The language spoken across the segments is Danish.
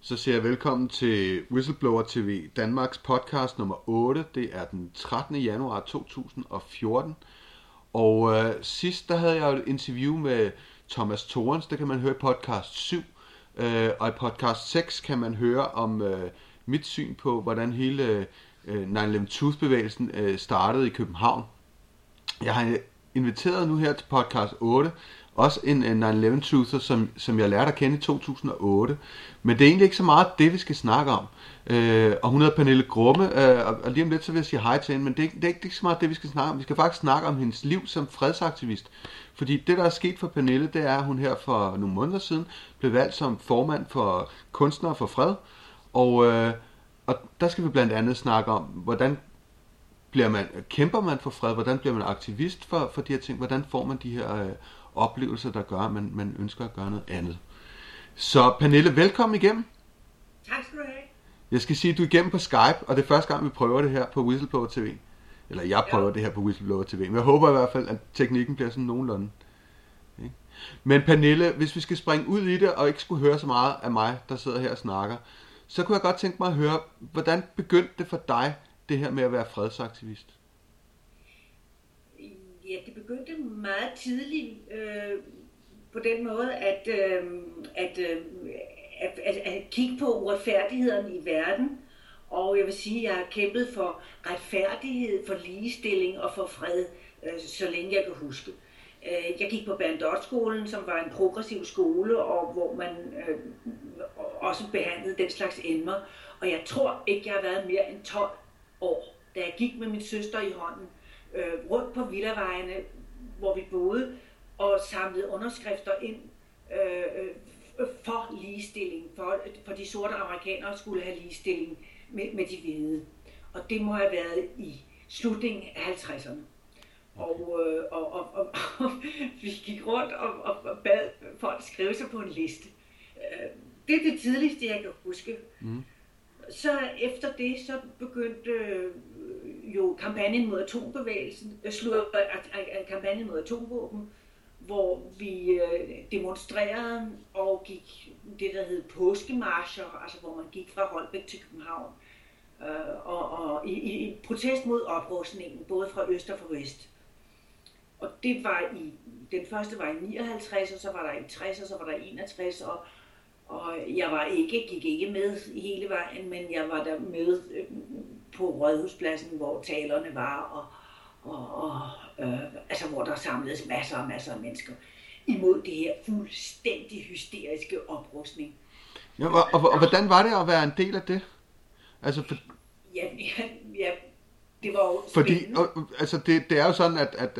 Så siger jeg velkommen til Whistleblower TV, Danmarks podcast nummer 8. Det er den 13. januar 2014. Og øh, sidst der havde jeg et interview med Thomas Torens, det kan man høre i podcast 7. Øh, og i podcast 6 kan man høre om øh, mit syn på, hvordan hele øh, 9-11 Truth-bevægelsen øh, startede i København. Jeg har inviteret nu her til podcast 8 også en, en 9-11 truther, som, som jeg lærte at kende i 2008. Men det er egentlig ikke så meget det, vi skal snakke om. Øh, og hun hedder Pernille Grumme, øh, og, og lige om lidt så vil jeg sige hej til hende, men det er, det, er ikke, det er ikke så meget det, vi skal snakke om. Vi skal faktisk snakke om hendes liv som fredsaktivist. Fordi det, der er sket for Pernille, det er, at hun her for nogle måneder siden blev valgt som formand for Kunstnere for Fred. Og, øh, og der skal vi blandt andet snakke om, hvordan bliver man, kæmper man for fred, hvordan bliver man aktivist for, for de her ting, hvordan får man de her øh, oplevelser, der gør, at man, man ønsker at gøre noget andet. Så Pernille, velkommen igennem. Tak skal du have. Jeg skal sige, at du er igennem på Skype, og det er første gang, vi prøver det her på Whistleblower TV. Eller jeg prøver ja. det her på Whistleblower TV, men jeg håber i hvert fald, at teknikken bliver sådan nogenlunde. Okay. Men Pernille, hvis vi skal springe ud i det, og ikke skulle høre så meget af mig, der sidder her og snakker, så kunne jeg godt tænke mig at høre, hvordan begyndte det for dig, det her med at være fredsaktivist? Ja, det begyndte meget tidligt øh, på den måde, at, øh, at, øh, at, at, at kigge på uretfærdigheden i verden. Og jeg vil sige, at jeg har kæmpet for retfærdighed, for ligestilling og for fred, øh, så længe jeg kan huske. Øh, jeg gik på Berndot-skolen, som var en progressiv skole, og hvor man øh, også behandlede den slags emner. Og jeg tror ikke, jeg har været mere end 12 år, da jeg gik med min søster i hånden øh, rundt på villavejene, hvor vi boede, og samlede underskrifter ind øh, øh, for ligestilling, for, for de sorte amerikanere skulle have ligestilling med, med de hvide. Og det må have været i slutningen af 50'erne. Og, øh, og, og, og, og vi gik rundt og, og, og bad folk skrive sig på en liste. Øh, det er det tidligste, jeg kan huske. Mm. Så efter det, så begyndte øh, jo kampagnen mod atombevægelsen, øh, øh, øh, øh, kampagnen mod atomvåben, hvor vi demonstrerede og gik det, der hed påskemarscher, altså hvor man gik fra Holbæk til København, øh, og, og i, i protest mod oprustningen, både fra øst og fra vest. Og det var i, den første var i 59, og så var der i 60, og så var der i 61, og, og jeg var ikke, gik ikke med hele vejen, men jeg var der med på Rådhuspladsen, hvor talerne var, og, og, og øh, altså, hvor der samledes masser og masser af mennesker imod det her fuldstændig hysteriske oprustning. Ja, og, og, og hvordan var det at være en del af det? Altså, for... ja, ja, ja, det var jo Fordi, og, altså, det, det er jo sådan, at, at,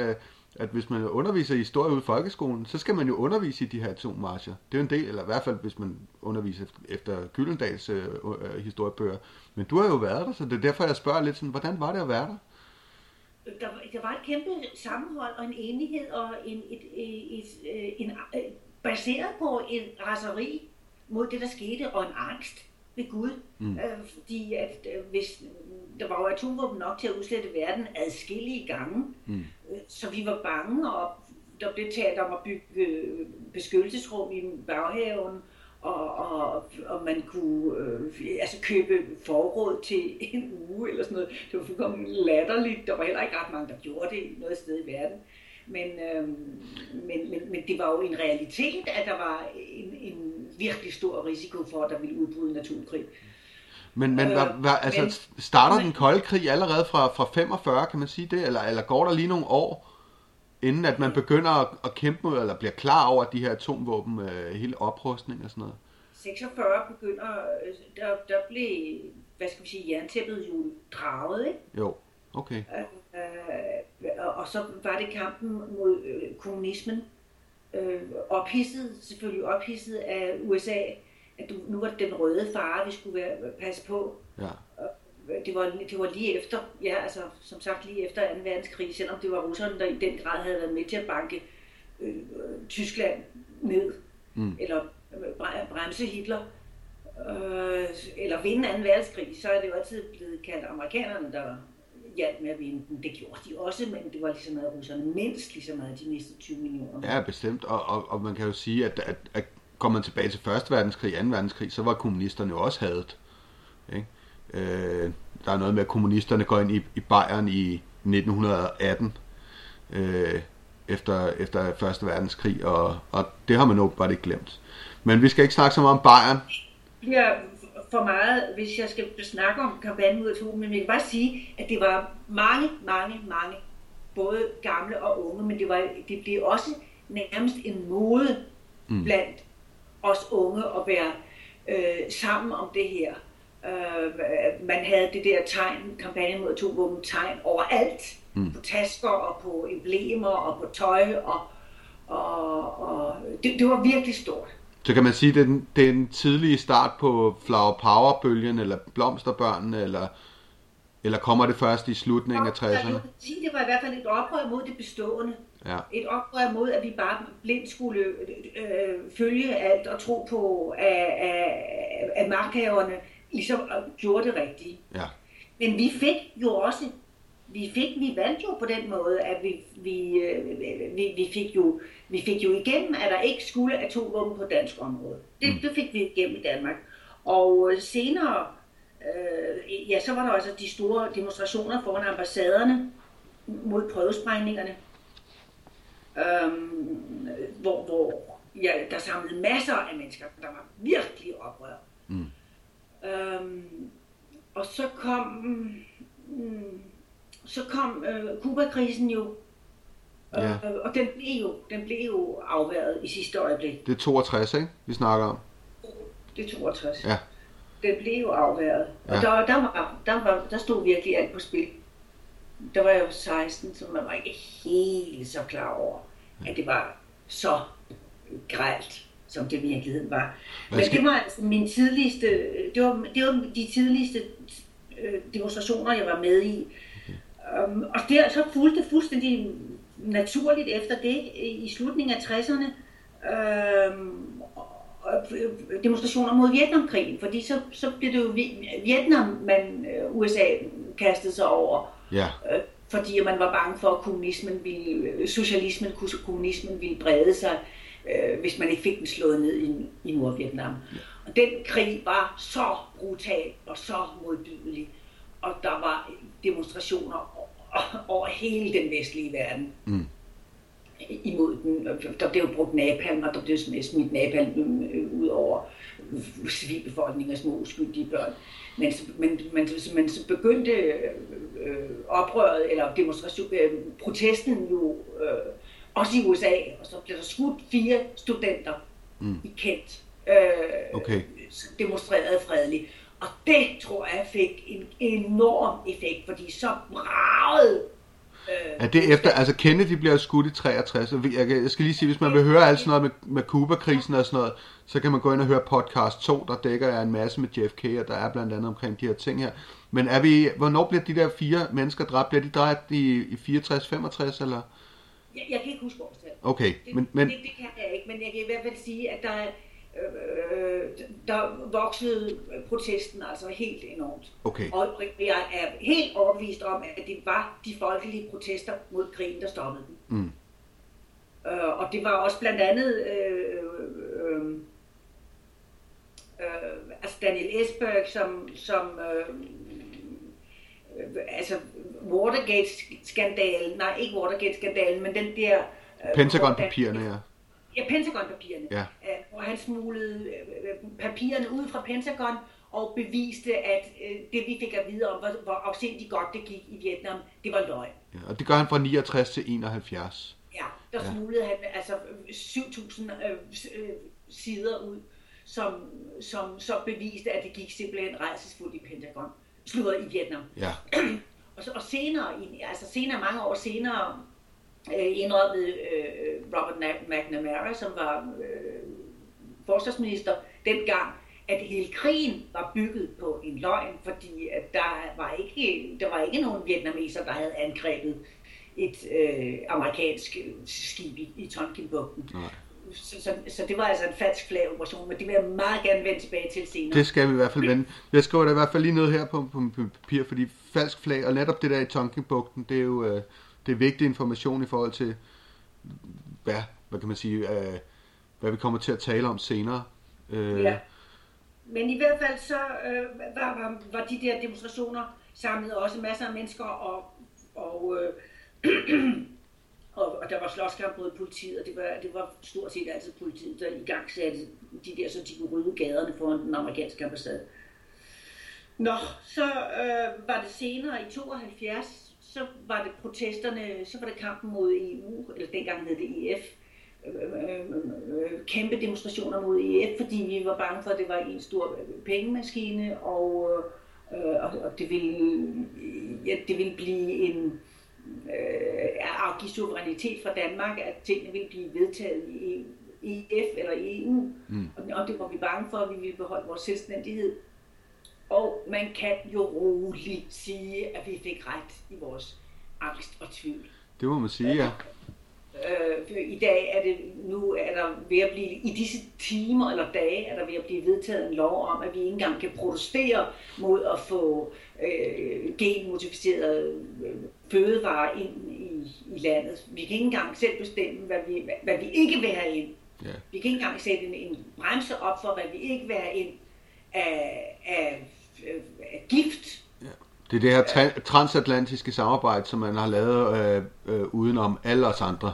at, hvis man underviser i historie ude i folkeskolen, så skal man jo undervise i de her atommarscher. Det er jo en del, eller i hvert fald hvis man underviser efter Gyldendals øh, øh, historiebøger, men du har jo været der, så det er derfor, jeg spørger lidt sådan, hvordan var det at være der? Der, der var et kæmpe sammenhold og en enighed, og en, et, et, et, en, baseret på en raseri mod det, der skete, og en angst ved Gud. Mm. Øh, fordi at øh, hvis der var jo atomvåben nok til at udslette verden adskillige gange, mm. øh, så vi var bange, og der blev talt om at bygge øh, beskyttelsesrum i baghaven, og, og, og man kunne øh, altså købe forråd til en uge eller sådan noget. Det var fuldkommen latterligt. Der var heller ikke ret mange, der gjorde det noget sted i verden. Men, øh, men, men, men det var jo en realitet, at der var en, en virkelig stor risiko for, at der ville udbryde en atomkrig. Men, men hvad, hvad, altså, men, starter men, den kolde krig allerede fra, fra 45, kan man sige det? Eller, eller går der lige nogle år? inden at man begynder at, at kæmpe mod, eller bliver klar over de her atomvåben, øh, hele oprustning og sådan noget? 46 begynder, øh, der, der blev, hvad skal vi sige, jerntæppet jo draget, ikke? Jo, okay. Øh, øh, og så var det kampen mod øh, kommunismen, øh, ophidset, selvfølgelig ophidset af USA, at du, nu var det den røde fare, vi skulle være, passe på. Ja det var, det var lige efter, ja, altså som sagt lige efter 2. verdenskrig, selvom det var russerne, der i den grad havde været med til at banke øh, Tyskland ned, mm. eller øh, bremse Hitler, øh, eller vinde 2. verdenskrig, så er det jo altid blevet kaldt amerikanerne, der hjalp med at vinde den. Det gjorde de også, men det var lige så meget russerne, mindst lige så meget, de næste 20 millioner. Ja, bestemt, og, og, og man kan jo sige, at, at, at går man tilbage til 1. verdenskrig, 2. verdenskrig, så var kommunisterne jo også hadet. Ikke? Øh, der er noget med, at kommunisterne går ind i, i Bayern i 1918, øh, efter, efter 1. verdenskrig, og, og det har man bare ikke glemt. Men vi skal ikke snakke så meget om Bayern. bliver for meget, hvis jeg skal snakke om kampagnen ud af to, men jeg kan bare sige, at det var mange, mange, mange, både gamle og unge, men det, var, det blev også nærmest en mode mm. blandt os unge at være øh, sammen om det her. Øh, man havde det der tegn, kampagnen mod atomvåben, tegn overalt, mm. på tasker og på emblemer og på tøj, og, og, og det, det var virkelig stort. Så kan man sige, at det er den, det er den tidlige start på Flower Power-bølgen, eller Blomsterbørnene, eller, eller kommer det først i slutningen af 60'erne? Jeg vil sige, det var i hvert fald et oprør mod det bestående. Ja. Et oprør mod, at vi bare blindt skulle øh, følge alt og tro på, at, at, at magthaverne ligesom gjorde det rigtige. Ja. Men vi fik jo også, vi fik, vi valgte jo på den måde, at vi, vi, øh, vi, vi, fik, jo, vi fik jo igennem, at der ikke skulle atomvåben på dansk område. Det, Mm. det fik vi igennem i Danmark. Og øh, senere, øh, ja, så var der altså de store demonstrationer foran ambassaderne mod prøvesprængningerne, øhm, hvor, hvor ja, der samlede masser af mennesker, der var virkelig oprør. Mm. Øhm, og så kom, mm, så kom øh, Kuba-krisen jo, Ja. øh, og den blev jo, den blev jo afværet i sidste øjeblik. Det er 62, ikke? Vi snakker om. Det er 62. Ja. Den blev jo afværet. Og Ja. der, der, var, der, var, der stod virkelig alt på spil. Der var jeg jo 16, så man var ikke helt så klar over, at det var så gralt, som det i virkeligheden var. Men det var altså min tidligste, det var, det var de tidligste øh, demonstrationer, jeg var med i. Um, og der så fulgte fuldstændig naturligt efter det i slutningen af 60'erne øhm, og- øh, demonstrationer mod Vietnamkrigen, fordi så, så blev det jo Vi- Vietnam, man øh, USA kastede sig over, Ja. Fordi man var bange for, at kommunismen ville, øh, socialismen, kommunismen ville brede sig, øh, hvis man ikke fik den slået ned i, i Nordvietnam. Og den krig var så brutal og så modbydelig, og der var demonstrationer o- over hele den vestlige verden Mm. imod den. Der blev brugt napalm, og der blev smidt napalm øh, ud over civilbefolkningen og små uskyldige børn. Men, men, men, men så begyndte øh, oprøret, eller demonstration, øh, protesten jo øh, også i USA, og så blev der skudt fire studenter Mm. i Kent, øh, Okay. demonstrerede fredeligt. Og det tror jeg fik en enorm effekt, fordi så bragede øh, Er det efter, altså Kennedy bliver skudt i 63, og jeg, skal lige sige, hvis man vil høre alt sådan noget med, med Cuba-krisen og sådan noget, så kan man gå ind og høre podcast 2, der dækker jeg en masse med JFK, og der er blandt andet omkring de her ting her. Men er vi, hvornår bliver de der fire mennesker dræbt? Bliver de dræbt i, i 64-65, eller? Jeg, jeg kan ikke huske årstallet. Okay, Det, men, men det, det kan jeg ikke, men jeg kan i hvert fald sige, at der, øh, der voksede protesten altså helt enormt. okay, Og jeg er helt overbevist om, at det var de folkelige protester mod krigen, der stoppede den. mm, Øh, og det var også blandt andet øh, øh, øh, altså Daniel Esberg, som, som øh, øh, altså Watergate-skandalen, nej ikke Watergate-skandalen, men den der... Øh, Pentagon-papirerne, ja. Ja, Pentagon-papirerne. Ja. Øh, Hvor han smuglede øh, papirerne ud fra Pentagon og beviste, at øh, det vi fik at vide om, hvor, hvor afsindigt godt det gik i Vietnam, det var løgn. ja. Og det gør han fra 69 til 71. Ja, der Ja. smuglede han altså 7.000 øh, s- øh, sider ud, som, som så beviste, at det gik simpelthen rejsesfuldt i Pentagon. Slutter i Vietnam. Ja, Og, så, og senere, altså senere, mange år senere, øh, indrømmede øh, Robert Na- McNamara, som var øh, forsvarsminister dengang, at hele krigen var bygget på en løgn, fordi at der var ikke, der var ikke nogen vietnameser, der havde angrebet et øh, amerikansk øh, skib i, i Tonkinbugten. Så, så, så det var altså en falsk flag operation, men det vil jeg meget gerne vende tilbage til senere. Det skal vi i hvert fald vende. Jeg skriver det i hvert fald lige ned her på, på, på papir, fordi falsk flag, og netop det der i Tonkinbugten, det er jo øh, det er vigtig information i forhold til, hvad, hvad kan man sige, øh, hvad vi kommer til at tale om senere. Øh, ja. Men i hvert fald så øh, var, var, var de der demonstrationer samlet også masser af mennesker, og, og, øh, og, og der var slåskamp mod politiet, og det var, det var stort set altid politiet, der i gang satte de der, så de kunne rydde gaderne foran den amerikanske ambassade. Nå, så øh, var det senere i 72, så var det protesterne, så var det kampen mod EU, eller dengang hed det EF, kæmpe demonstrationer mod EF, fordi vi var bange for, at det var en stor pengemaskine, og, øh, og det, ville, ja, det ville blive en øh, afgive suverænitet fra Danmark, at tingene ville blive vedtaget i EF eller i EU, mm. og, og det var vi bange for, at vi ville beholde vores selvstændighed. Og man kan jo roligt sige, at vi fik ret i vores angst og tvivl. Det må man sige, ja. Øh, I dag er det nu er der ved at blive, i disse timer eller dage, er der ved at blive vedtaget en lov om, at vi ikke engang kan protestere mod at få øh, genmodificerede øh, fødevarer ind i, i landet. Vi kan ikke engang selv bestemme, hvad vi, hvad, hvad vi ikke vil have ind. Ja. Vi kan ikke engang sætte en, en bremse op for, hvad vi ikke vil have ind af, af, af gift. Ja. Det er det her tra- transatlantiske samarbejde, som man har lavet øh, øh, udenom alle os andre.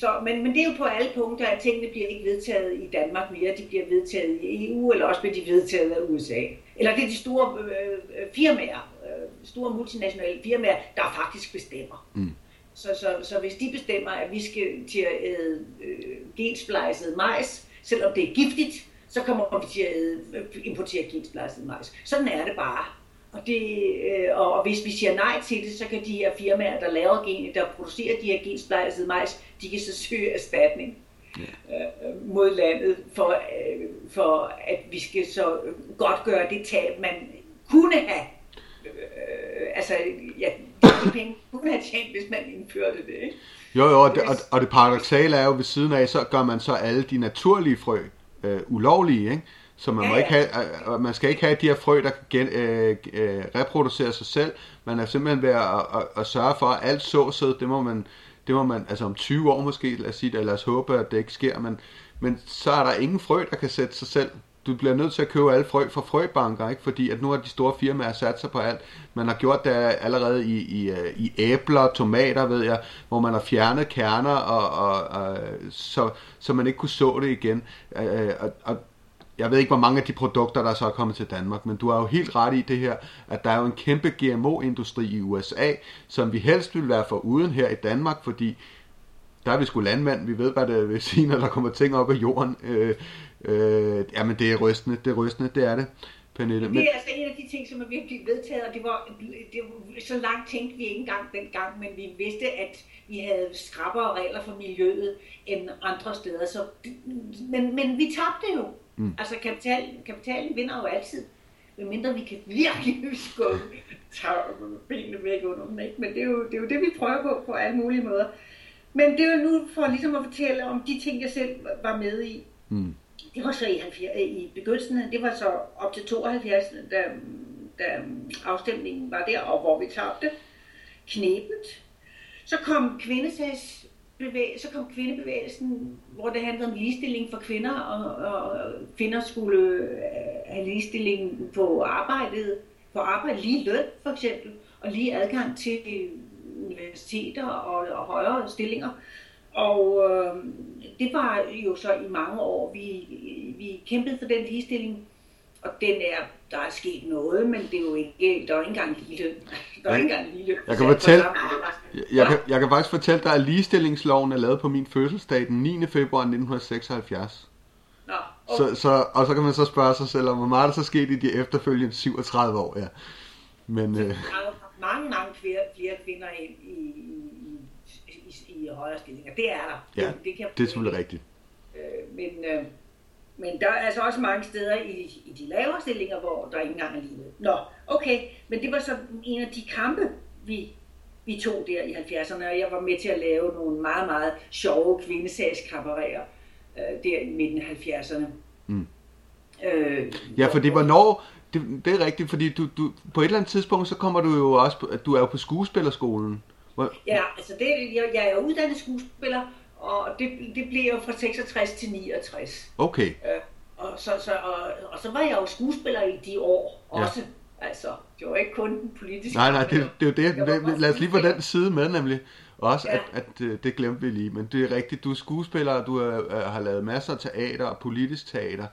Så, men, men det er jo på alle punkter, at tingene bliver ikke vedtaget i Danmark mere, de bliver vedtaget i EU, eller også bliver de vedtaget af USA. Eller det er de store øh, øh, firmaer, øh, store multinationale firmaer, der faktisk bestemmer. Mm. Så, så, så hvis de bestemmer, at vi skal til at æde øh, gensplejset majs, selvom det er giftigt, så kommer vi til at æde, øh, importere gensplejset majs. Sådan er det bare. Og, det, øh, og hvis vi siger nej til det, så kan de her firmaer, der laver gen, der producerer de her gensplejsede majs, de kan så søge erstatning ja. øh, mod landet, for, øh, for at vi skal så godt gøre det tab, man kunne have. Øh, altså, ja, de penge kunne have tjent, hvis man indførte det. Ikke? Jo, jo, og det, og, og det paradoxale er jo, ved siden af, så gør man så alle de naturlige frø øh, ulovlige, ikke? Så man, ja, må ikke have, øh, man skal ikke have de her frø, der kan gen, øh, øh, reproducere sig selv. Man er simpelthen ved at, at, at sørge for, at alt såsæd, det må man, det må man, altså om 20 år måske, lad os sige det, lad os håbe, at det ikke sker, men, men så er der ingen frø, der kan sætte sig selv. Du bliver nødt til at købe alle frø fra frøbanker, ikke? fordi at nu har de store firmaer sat sig på alt. Man har gjort det allerede i, i, øh, i æbler, tomater, ved jeg, hvor man har fjernet kerner, og, og, og, så, så man ikke kunne så det igen. Øh, øh, og, og jeg ved ikke, hvor mange af de produkter, der så er kommet til Danmark, men du har jo helt ret i det her, at der er jo en kæmpe GMO-industri i USA, som vi helst vil være for uden her i Danmark, fordi der er vi sgu landmand, vi ved, hvad det vil sige, når der kommer ting op af jorden. Øh, øh, jamen, det er rystende, det er rystende, det er det. Pernille. Det er altså en af de ting, som er virkelig vedtaget, og det var, det var, så langt tænkte vi ikke engang dengang, men vi vidste, at vi havde skrappere regler for miljøet end andre steder. Så, men, men vi tabte jo. Mm. Altså kapital, kapitalen vinder jo altid, medmindre vi kan virkelig skubbe benene væk under dem. Ikke? Men det er, jo, det er jo det, vi prøver på på alle mulige måder. Men det er jo nu for ligesom at fortælle om de ting, jeg selv var med i. Mm. Det var så i, 70, i begyndelsen, det var så op til 72, da, da afstemningen var der, og hvor vi tabte knæbet. Så kom kvindesags bevæg, så kom kvindebevægelsen, hvor det handlede om ligestilling for kvinder, og, og kvinder skulle øh, have ligestilling på arbejdet, på arbejde, lige løn for eksempel, og lige adgang til universiteter og, og højere stillinger. Og øh, det var jo så i mange år, vi, vi kæmpede for den ligestilling, og den er, der er sket noget, men det er jo ikke, der er ikke engang lige Der er ikke engang lige Jeg kan fortælle, jeg, jeg, kan, jeg kan faktisk fortælle dig, at ligestillingsloven er lavet på min fødselsdag den 9. februar 1976. Nå, okay. så, så, og så kan man så spørge sig selv, om hvor meget der så sket i de efterfølgende 37 år. Ja. Men, øh, mange, mange flere, flere kvinder ind i, i, i, i højere stillinger. Det er der. Ja, det, det, kan det er selvfølgelig rigtigt. Øh, men, øh, men der er altså også mange steder i, i de lavere stillinger, hvor der ikke engang er livet. Nå, okay, men det var så en af de kampe, vi, vi tog der i 70'erne, og jeg var med til at lave nogle meget, meget sjove kvindesagskabarerer øh, der i midten af 70'erne. Mm. Øh, ja, for det var når, det, det er rigtigt, fordi du, du, på et eller andet tidspunkt, så kommer du jo også, du er jo på skuespillerskolen. Hvor... Ja, altså det, jeg, jeg er uddannet skuespiller, og det, det blev jo fra 66 til 69. Okay. Øh, og, så, så, og, og så var jeg jo skuespiller i de år også. Ja. Altså, det var ikke kun den politiske. Nej, nej, det, det er jo det. Var det lad os lige få den side med, nemlig. Også, Ja. at, at øh, det glemte vi lige. Men det er rigtigt, du er skuespiller, og du er, er, har lavet masser af teater og politisk teater.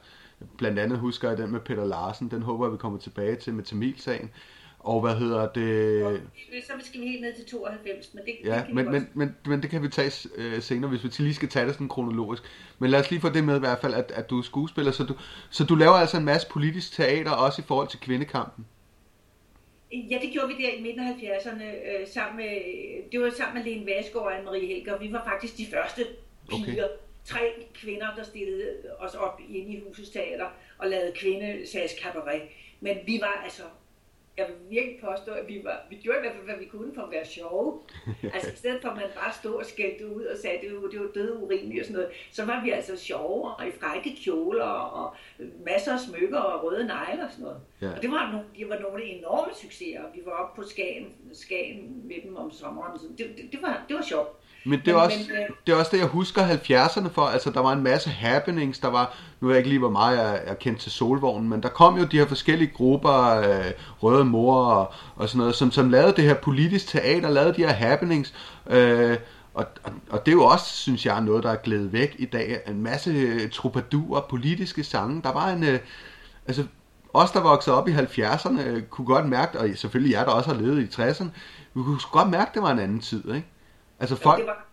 Blandt andet husker jeg den med Peter Larsen. Den håber jeg, vi kommer tilbage til med Tamilsagen. Og hvad hedder det? Så skal vi helt ned til 92, men det, det Ja, kan men, men, men, men det kan vi tage øh, senere, hvis vi lige skal tage det sådan kronologisk. Men lad os lige få det med i hvert fald, at, at du er skuespiller. Så du, så du laver altså en masse politisk teater, også i forhold til kvindekampen. Ja, det gjorde vi der i midten af 70'erne, øh, sammen med, det var sammen med Lene Vasgaard og Anne-Marie Helger. Vi var faktisk de første piger, okay. tre kvinder, der stillede os op inde i husets teater og lavede kvindesags cabaret. Men vi var altså, jeg vil virkelig påstå, at vi, var, vi gjorde i hvert fald, hvad vi kunne for at være sjove. altså i stedet for, at man bare stod og skældte ud og sagde, at det var, det var døde urimeligt og sådan noget, så var vi altså sjove og i frække kjoler og masser af smykker og røde negle og sådan noget. Ja. Og det var, nogle, det var nogle enorme succeser. Vi var oppe på Skagen, Skagen med dem om sommeren. Så det, det, det, var, det var sjovt. Men det er, Men- også, men, øh, det er også det, jeg husker 70'erne for. Altså, der var en masse happenings. Der var, nu ved jeg ikke lige, hvor meget jeg er kendt til Solvognen, men der kom jo de her forskellige grupper, øh, Røde Mor og, og sådan noget, som, som lavede det her politisk teater, lavede de her happenings. Øh, og, og, og det er jo også, synes jeg, noget, der er glædet væk i dag. En masse øh, troubadour, politiske sange. Der var en... Øh, altså, os, der voksede op i 70'erne, øh, kunne godt mærke, og selvfølgelig jer, der også har levet i 60'erne, vi kunne godt mærke, at det var en anden tid, ikke? Altså folk... det var,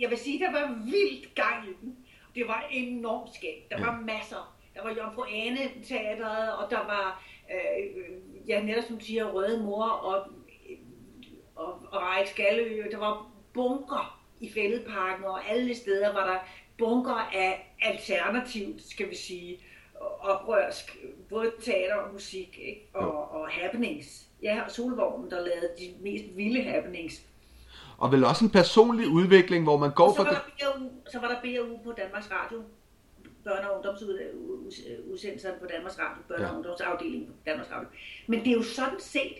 jeg vil sige, der var vildt gang i den. Det var enormt skægt. Der Ja. var masser. Der var Jomfru Ane teateret, og der var, øh, ja, netop som siger, Røde Mor og, og, og Ræk Skallø. Der var bunker i Fælledparken, og alle steder var der bunker af alternativt, skal vi sige, oprørsk, både teater og musik, ikke? Og, og happenings. Ja, og Solvognen, der lavede de mest vilde happenings. Og vel også en personlig udvikling, hvor man går Og så fra... var, der BAU, så var der BAU på Danmarks Radio. Børne- og ungdomsudsendelserne på Danmarks Radio. Børne- og Ja. ungdomsafdelingen på Danmarks Radio. Men det er jo sådan set,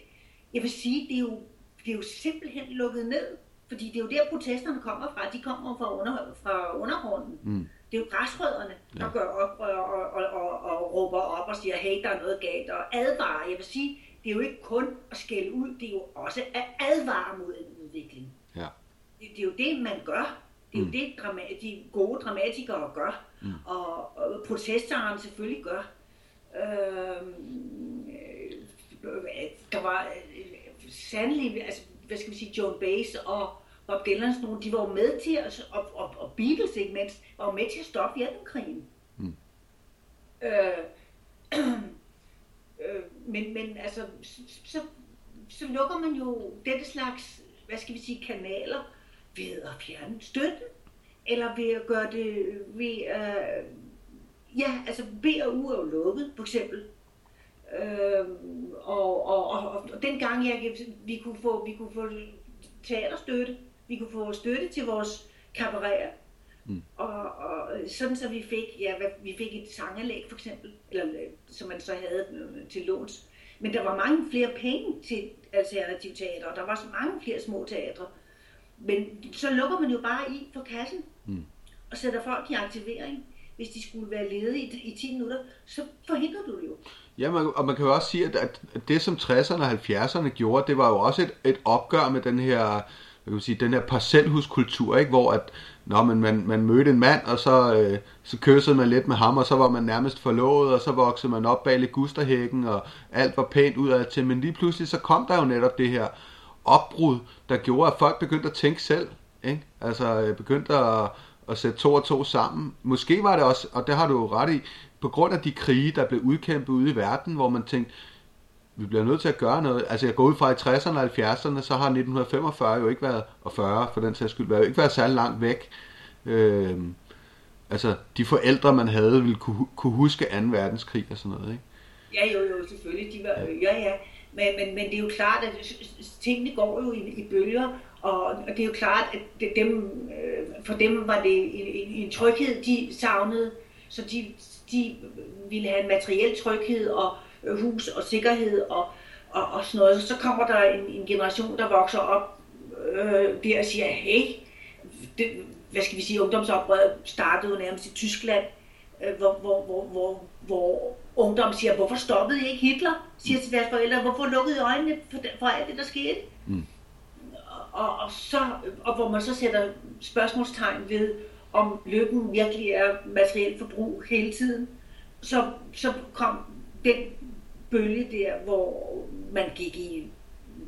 jeg vil sige, det er jo, det er jo simpelthen lukket ned. Fordi det er jo der, protesterne kommer fra. De kommer fra, under, fra undergrunden. Mm. Det er jo græsrødderne, der Ja. gør oprør og, og, og, og råber op og siger, hey, der er noget galt, og advarer. Jeg vil sige, det er jo ikke kun at skælde ud, det er jo også at advare mod en udvikling. Det, det er jo det, man gør. Det er Mm. jo det, drama- de gode dramatikere gør. Mm. Og, og protesteren selvfølgelig gør. Øhm, øh, der var øh, sandelig, altså, hvad skal vi sige, Joan Baez og Bob sådan nogle, de var jo med til, at, og, og, og Beatles ikke mindst, var jo med til at stoppe Vietnamkrigen. Mm. Øh, øh, men, men altså, så, så, så lukker man jo dette slags, hvad skal vi sige, kanaler ved at fjerne støtten, eller ved at gøre det ved, øh, ja, altså B og U er jo lukket, for eksempel. Øh, og, og, og, og dengang jeg, vi kunne få, vi kunne få teaterstøtte, vi kunne få støtte til vores kabareter, Mm. og, og sådan så vi fik, ja, vi fik et sanganlæg for eksempel, eller som man så havde øh, til låns. Men der var mange flere penge til alternativ teater, og der var så mange flere små teatre. Men så lukker man jo bare i for kassen Mm. og sætter folk i aktivering. Hvis de skulle være ledige i, i 10 minutter, så forhindrer du det jo. Ja, man, og man kan jo også sige, at, at det som 60'erne og 70'erne gjorde, det var jo også et, et opgør med den her, hvad kan man sige, den her parcelhuskultur, ikke? hvor at, når man, man, man mødte en mand, og så, øh, så kyssede man lidt med ham, og så var man nærmest forlovet, og så voksede man op bag ligusterhækken, og alt var pænt udad til, men lige pludselig så kom der jo netop det her opbrud, der gjorde, at folk begyndte at tænke selv, ikke? altså øh, begyndte at, at sætte to og to sammen. Måske var det også, og det har du jo ret i, på grund af de krige, der blev udkæmpet ude i verden, hvor man tænkte, vi bliver nødt til at gøre noget. Altså jeg går ud fra i 60'erne og 70'erne, så har 1945 jo ikke været, og 40 for den sags skyld, været, jo ikke været særlig langt væk. Øh, altså de forældre, man havde, ville kunne, kunne huske 2. verdenskrig og sådan noget. Ikke? Ja, jo, jo, selvfølgelig. De var, ja, ja. Men, men, men det er jo klart, at tingene går jo i, i bølger, og, og det er jo klart, at det, dem, øh, for dem var det en, en, en tryghed, de savnede, så de, de ville have en materiel tryghed og øh, hus og sikkerhed og, og, og sådan noget. Så kommer der en, en generation, der vokser op øh, der og siger, hey, det, hvad skal vi sige, ungdomsoprøret startede jo nærmest i Tyskland, hvor, hvor, hvor, hvor, hvor ungdom siger, hvorfor stoppede I ikke Hitler? Siger til deres forældre, hvorfor lukkede I øjnene for, for alt det, der skete? Mm. Og, og, så, og hvor man så sætter spørgsmålstegn ved, om lykken virkelig er materielt forbrug hele tiden, så, så kom den bølge der, hvor man gik i,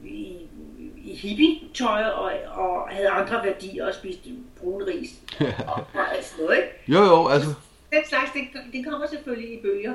i, i hippie-tøj og, og havde andre værdier og spiste brun ris og, og alt sådan noget. Ikke? Jo, jo, altså. Den slags, det, det kommer selvfølgelig i bølger.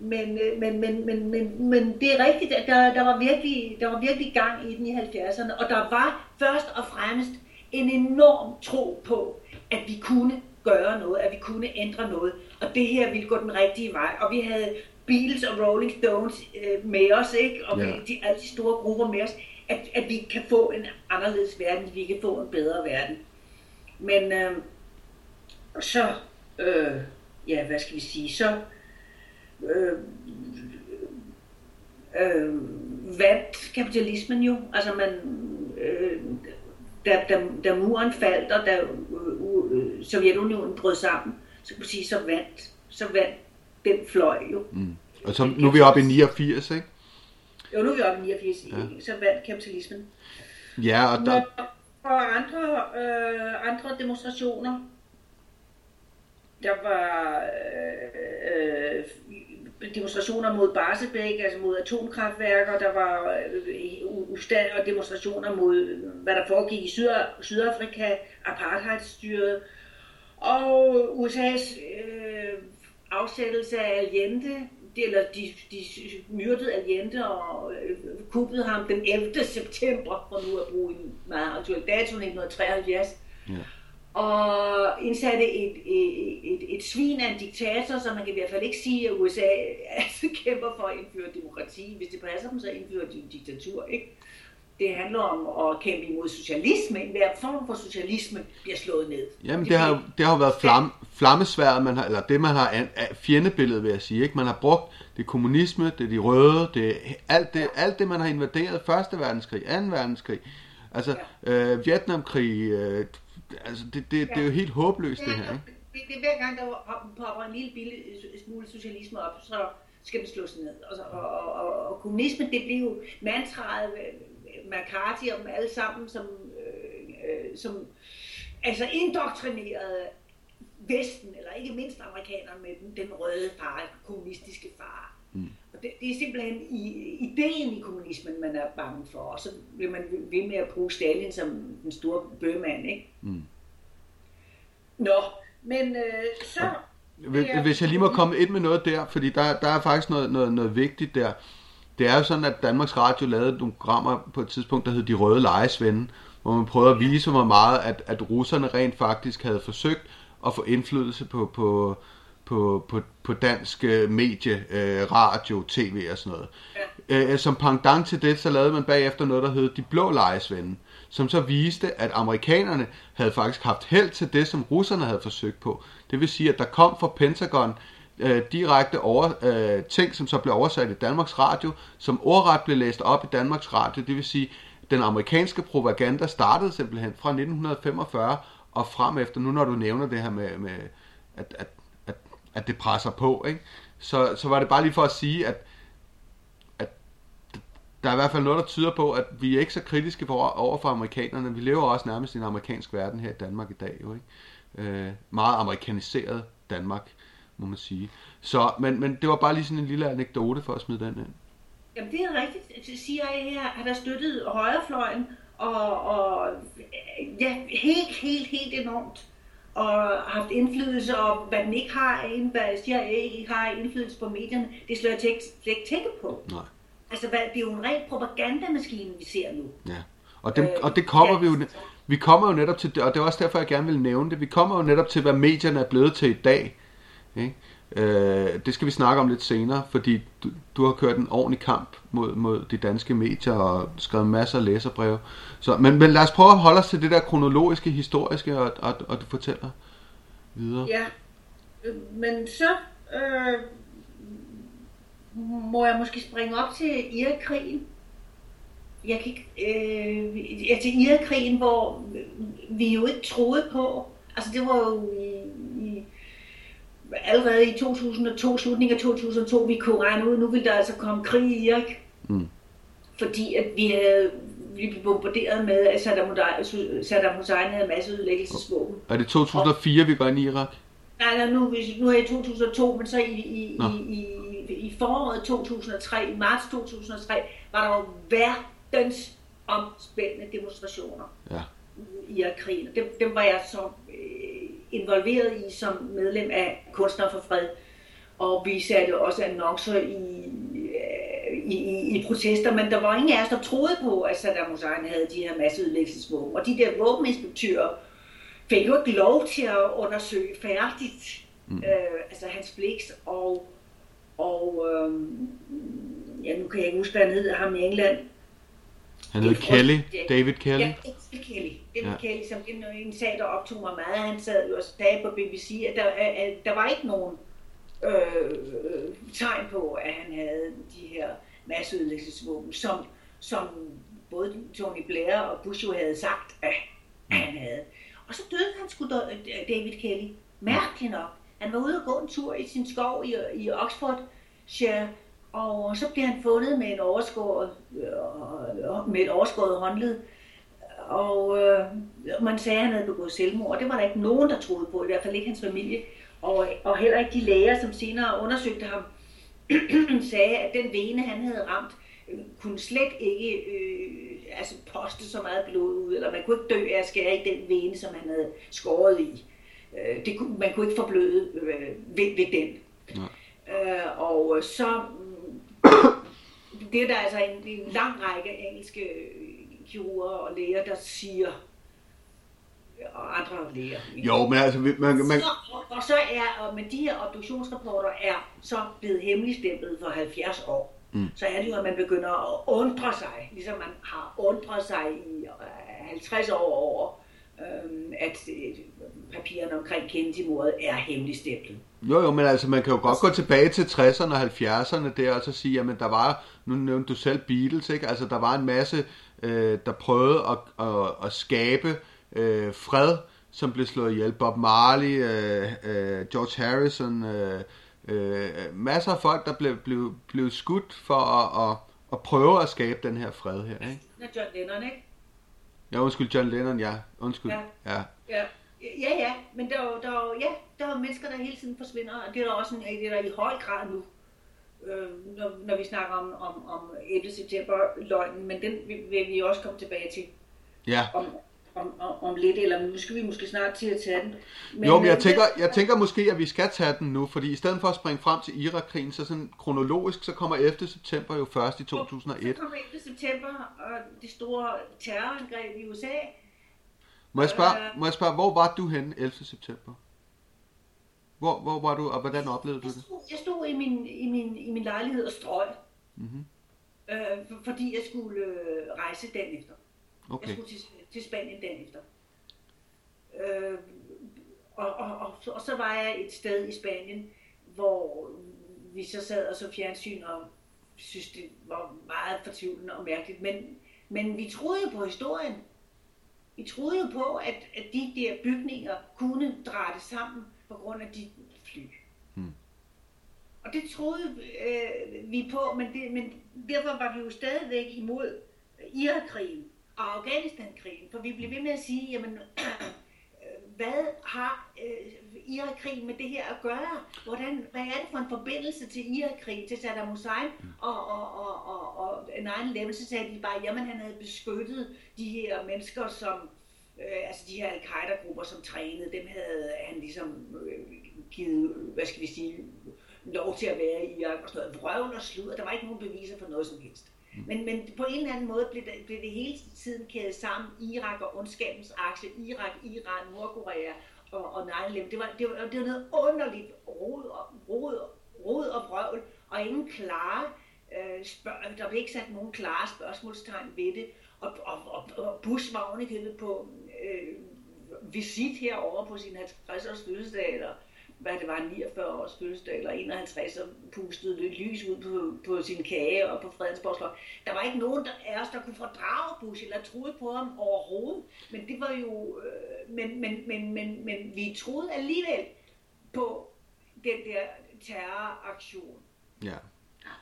Men, men, men, men, men, men det er rigtigt, at der, der, var virkelig, der var virkelig gang i den i 70'erne, og der var først og fremmest en enorm tro på, at vi kunne gøre noget, at vi kunne ændre noget, og det her ville gå den rigtige vej. Og vi havde Beatles og Rolling Stones øh, med os, ikke? og ja. de, alle de store grupper med os, at, at vi kan få en anderledes verden, vi kan få en bedre verden. Men øh, så, øh, ja, hvad skal vi sige, så øh, øh, vandt kapitalismen jo. Altså man, øh, da, da, da muren faldt, og da øh, øh, Sovjetunionen brød sammen, så kan man sige, så vandt, så vandt den fløj jo. Mm. Og så, nu er vi oppe i 89, ikke? Jo, nu er vi oppe i 89, ja. så vandt kapitalismen. Ja, og der... Og andre, øh, andre demonstrationer, der var øh, øh, demonstrationer mod Barsebæk, altså mod atomkraftværker, der var øh, og demonstrationer mod, hvad der foregik i Syd Sydafrika, apartheidstyret, og USA's øh, afsættelse af Allende, eller de, de myrdede Allende og øh, kuppede ham den 11. september, for nu at bruge en meget aktuel dato, 1973. Ja og indsatte et, et, et, et svin af en diktator, så man kan i hvert fald ikke sige, at USA altså kæmper for at indføre demokrati. Hvis det passer dem, så indfører de diktatur, ikke? Det handler om at kæmpe imod socialisme. En hver form for socialisme bliver slået ned. Jamen, det, det har, det har været flam, flammesværet, man har, eller det man har fjendebilledet, vil jeg sige. Ikke? Man har brugt det kommunisme, det er de røde, det alt det, alt det, man har invaderet. Første verdenskrig, anden verdenskrig, altså ja. øh, Vietnamkrig, øh, altså det, det, det er jo helt håbløst det her, ikke? Det, det er hver gang, der popper en lille billig smule socialisme op, så skal det slås ned. Og, og, og, og, og kommunismen, det blev jo mantraet, McCarthy og dem alle sammen, som, øh, øh, som altså indoktrinerede Vesten, eller ikke mindst amerikanerne med den, den røde far, kommunistiske far. Mm. Og det, det er simpelthen i, ideen i kommunismen, man er bange for, og så vil man ved med at bruge Stalin som den store bøgemand, ikke? Mm. Nå, men øh, så... Hvis jeg lige må komme ind med noget der, fordi der, der er faktisk noget, noget, noget vigtigt der. Det er jo sådan, at Danmarks Radio lavede nogle programmer på et tidspunkt, der hed De Røde Lejesvende, hvor man prøvede at vise, hvor meget at, at russerne rent faktisk havde forsøgt at få indflydelse på, på, på, på, på dansk øh, medie, øh, radio, tv og sådan noget. Ja. Øh, som pendant til det, så lavede man bagefter noget, der hed De Blå Lejesvende, som så viste, at amerikanerne havde faktisk haft held til det, som russerne havde forsøgt på. Det vil sige, at der kom fra Pentagon øh, direkte over, øh, ting, som så blev oversat i Danmarks Radio, som ordret blev læst op i Danmarks Radio. Det vil sige, den amerikanske propaganda startede simpelthen fra 1945 og frem efter, nu når du nævner det her med, med at, at at det presser på, ikke? Så, så var det bare lige for at sige, at, at der er i hvert fald noget, der tyder på, at vi er ikke så kritiske for, over for amerikanerne. Vi lever også nærmest i en amerikansk verden her i Danmark i dag, jo, ikke? Øh, meget amerikaniseret Danmark, må man sige. Så, men, men det var bare lige sådan en lille anekdote for at smide den ind. Jamen det er rigtigt. CIA her har der støttet højrefløjen, og, og ja, helt, helt, helt enormt og haft indflydelse, og hvad den ikke har, hvad CIA ikke har indflydelse på medierne, det slår jeg slet ikke tænke på. Nej. Altså, hvad, det er jo en ren propagandamaskine, vi ser nu. Ja, og det, øh, og det kommer ja, vi jo... Vi kommer jo netop til og det er også derfor, jeg gerne vil nævne det. Vi kommer jo netop til, hvad medierne er blevet til i dag. Ikke? Øh, det skal vi snakke om lidt senere, fordi du, du har kørt en ordentlig kamp mod, mod de danske medier og skrevet masser af læserbreve. Så, men, men lad os prøve at holde os til det der kronologiske, historiske, og, og, og du fortæller videre. Ja, øh, men så øh, må jeg måske springe op til Irakkrigen. Jeg kan ikke, øh, ja, til Irakkrigen, hvor vi jo ikke troede på, Altså det var jo i, i allerede i 2002, slutningen af 2002, vi kunne regne ud, nu ville der altså komme krig i Irak. Mm. Fordi at vi havde vi blev bombarderet med, at Saddam, Hussein havde masseudlæggelsesvåben. Er det 2004, og, vi går ind i Irak? Nej, nej nu, nu er det 2002, men så i, i, i, i, i foråret 2003, i marts 2003, var der jo verdens omspændende demonstrationer ja. i Irak-krigen. Dem, dem var jeg så øh, involveret i som medlem af Kunstner for Fred. Og vi satte også annoncer i, øh, i, i, i protester, men der var ingen af os, der troede på, at Saddam Hussein havde de her masseudlæggelsesvåben. Og de der våbeninspektører fik jo ikke lov til at undersøge færdigt mm. øh, altså hans bliks og og øh, ja, nu kan jeg ikke huske, hvad han hed, ham i England, han hed Kelly, David Kelly. Ja, David Kelly. David ja. Kelly, som en, en sag, der optog mig meget. Han sad jo også dag på BBC, at der, at der var ikke nogen øh, tegn på, at han havde de her masseødelæggelsesvåben, som, som både Tony Blair og Bush jo havde sagt, at han havde. Og så døde han sgu David Kelly. Mærkeligt nok. Han var ude og gå en tur i sin skov i, i Oxfordshire, og så bliver han fundet med, en overskåret, øh, med et overskåret håndled. Og øh, man sagde, at han havde begået selvmord. Det var der ikke nogen, der troede på, i hvert fald ikke hans familie. Og, og heller ikke de læger, som senere undersøgte ham, sagde, at den vene, han havde ramt, kunne slet ikke øh, altså poste så meget blod ud, eller man kunne ikke dø af at skære i den vene, som han havde skåret i. Øh, det kunne, man kunne ikke forbløde øh, ved, ved den. Nej. Øh, og så det er der altså en, en lang række engelske kirurger og læger, der siger, og andre læger. Jo, men altså... Man, man... Så, og, og så er, og med de her obduktionsrapporter er så blevet hemmeligstemplet for 70 år. Mm. Så er det jo, at man begynder at undre sig, ligesom man har undret sig i 50 år over, øhm, at øh, papirerne omkring Kennedy-mordet er hemmeligstemplet. Jo, jo, men altså man kan jo godt gå tilbage til 60'erne og 70'erne der og så sige, jamen der var, nu nævnte du selv Beatles, ikke? Altså der var en masse, øh, der prøvede at, at, at skabe øh, fred, som blev slået ihjel. Bob Marley, øh, øh, George Harrison, øh, øh, masser af folk, der blev, blev, blev skudt for at, at, at prøve at skabe den her fred her, ikke? John Lennon, ikke? Ja, undskyld, John Lennon, ja. Undskyld. Ja. ja. ja. Ja, ja, men der er, der er, ja, der er mennesker, der hele tiden forsvinder, og det er der også en, det er der i høj grad nu, øh, når, når vi snakker om, om, om 11. september-løgnen, men den vil, vil vi også komme tilbage til. Ja. Om, om, om, om lidt, eller nu skal vi måske snart til at tage den. Men, jo, men jeg tænker, jeg tænker måske, at vi skal tage den nu, fordi i stedet for at springe frem til Irak-krigen, så sådan kronologisk, så kommer 11. september jo først i 2001. Så kommer 11. september, og det store terrorangreb i USA, må jeg spørge, øh, må jeg spørge hvor var du henne 11. september? Hvor, hvor var du, og hvordan oplevede du det? Jeg stod i min, i min, i min lejlighed og strøg. Mm-hmm. Øh, fordi jeg skulle øh, rejse dagen efter. Okay. Jeg skulle til, til Spanien dagen efter. Øh, og, og, og, og så var jeg et sted i Spanien, hvor vi så sad og så fjernsyn og synes, det var meget fortvivlende og mærkeligt. Men, men vi troede på historien. Vi troede jo på, at, at de der bygninger kunne det sammen på grund af de fly. Hmm. Og det troede øh, vi på, men, det, men derfor var vi jo stadigvæk imod Irakkrigen og Afghanistankrigen, for vi blev ved med at sige, jamen, hvad har øh, Irakkrigen med det her at gøre? Hvordan, hvad er det for en forbindelse til Irakkrigen, til Saddam Hussein hmm. og, og, og, og, og 9-11? Så sagde de bare, jamen han havde beskyttet de her mennesker, som øh, altså de her al-Qaida-grupper, som trænede, dem havde han ligesom øh, givet, hvad skal vi sige, lov til at være i Irak og sådan noget. Vrøvl og sludder, der var ikke nogen beviser for noget som helst. Mm. Men, men på en eller anden måde blev det, blev det hele tiden kædet sammen. Irak og ondskabens akse, Irak, Iran, Nordkorea og, og 9-11. Det var, det, var, det var noget underligt rod og, rod, rod og vrøvl, og ingen klare øh, spørg- der blev ikke sat nogen klare spørgsmålstegn ved det. Og, og, og, og Bush var ovenikøbet på øh, visit herovre på sin 50-års fødselsdag, eller hvad det var, 49 års fødselsdag eller 51, og pustede lidt lys ud på, på sin kage og på Fredensborg Slot. Der var ikke nogen der, af os, der kunne fordrage Bush eller troede på ham overhovedet. Men det var jo, øh, men, men, men, men, men vi troede alligevel på den der terroraktion. Ja.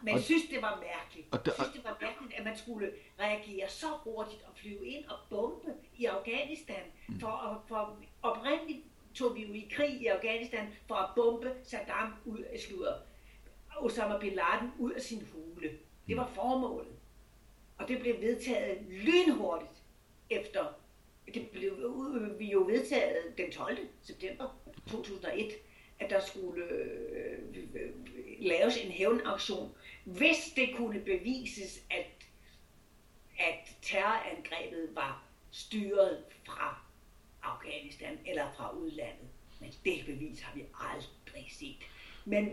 Men jeg synes, det var mærkeligt. og der- Jeg synes, det var mærkeligt, at man skulle reagere så hurtigt og flyve ind og bombe i Afghanistan. Mm. For, at- for oprindeligt tog vi jo i krig i Afghanistan for at bombe Saddam ud af sludder. Osama Bin Laden ud af sin hule. Det var formålet. Og det blev vedtaget lynhurtigt efter. Det blev vi jo vedtaget den 12. september 2001, at der skulle øh, øh, laves en hævnaktion, hvis det kunne bevises, at, at terrorangrebet var styret fra Afghanistan eller fra udlandet. Men det bevis har vi aldrig set. Men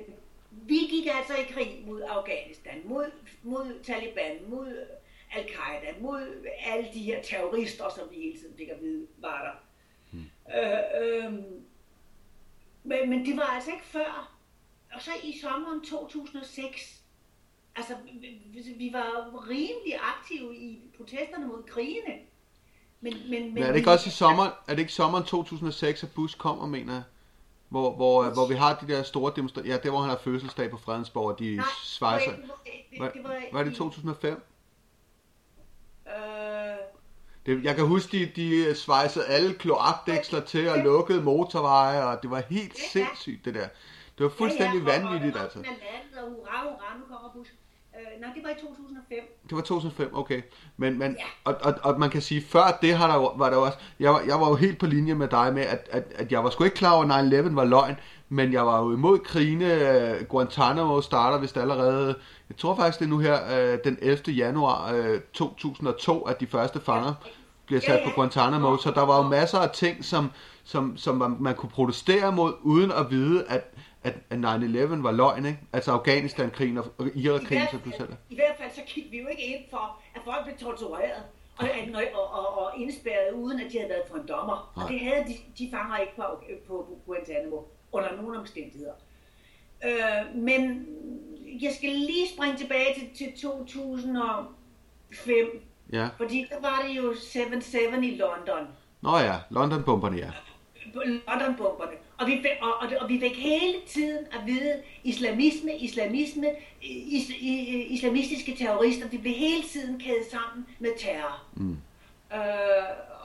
vi gik altså i krig mod Afghanistan, mod, mod Taliban, mod Al-Qaida, mod alle de her terrorister, som vi hele tiden fik at vide, var der. Hmm. Øh, øh, men, men det var altså ikke før. Og så i sommeren 2006, altså vi, vi var rimelig aktive i protesterne mod krigene. Men, men, men Men er det ikke også i sommer, er det ikke sommeren 2006, at Bush kommer, mener jeg? Hvor, hvor, hvor vi har de der store demonstrationer. Ja, det var han har fødselsdag på Fredensborg, og de Nej, svejser. det var, det, Var, det var, var det i- 2005? Øh, Det, jeg kan huske, de, de svejsede alle kloakdæksler til og lukkede motorveje, og det var helt ja. sindssygt, det der. Det var fuldstændig ja, ja, vanvittigt, altså. Landet, og hurra, hurra, nu kommer Bush. Øh, nej, det var i 2005. Det var 2005, okay. Men, men Ja. og, og, og, man kan sige, før det har der, jo- var der også, jeg var, jeg var jo helt på linje med dig med, at, at, at jeg var sgu ikke klar over, at 9-11 var løgn, men jeg var jo imod krigene, øh, Guantanamo starter vist allerede, jeg tror faktisk det er nu her, øh, den 11. januar øh, 2002, at de første fanger bliver sat Ja, på ja. Guantanamo, så der var jo masser af ting, som, som, som man, man kunne protestere mod, uden at vide, at, at, at 9-11 var løgn, ikke? Altså Afghanistan-krigen og Irak-krigen, som du selv I hvert fald så gik vi jo ikke ind for, at folk blev tortureret og, og, og, og indspærret, uden at de havde været for en dommer. Nej. Og det havde de, de fanger ikke på, på Guantanamo under nogen omstændigheder. Øh, men jeg skal lige springe tilbage til, til 2005, Ja. fordi der var det jo 7-7 i London. Nå ja, London-bomberne, ja. London-bomberne. Og vi, fik, og, og, og vi fik hele tiden at vide, islamisme, islamisme, is, i, islamistiske terrorister, de blev hele tiden kædet sammen med terror. Mm. Øh,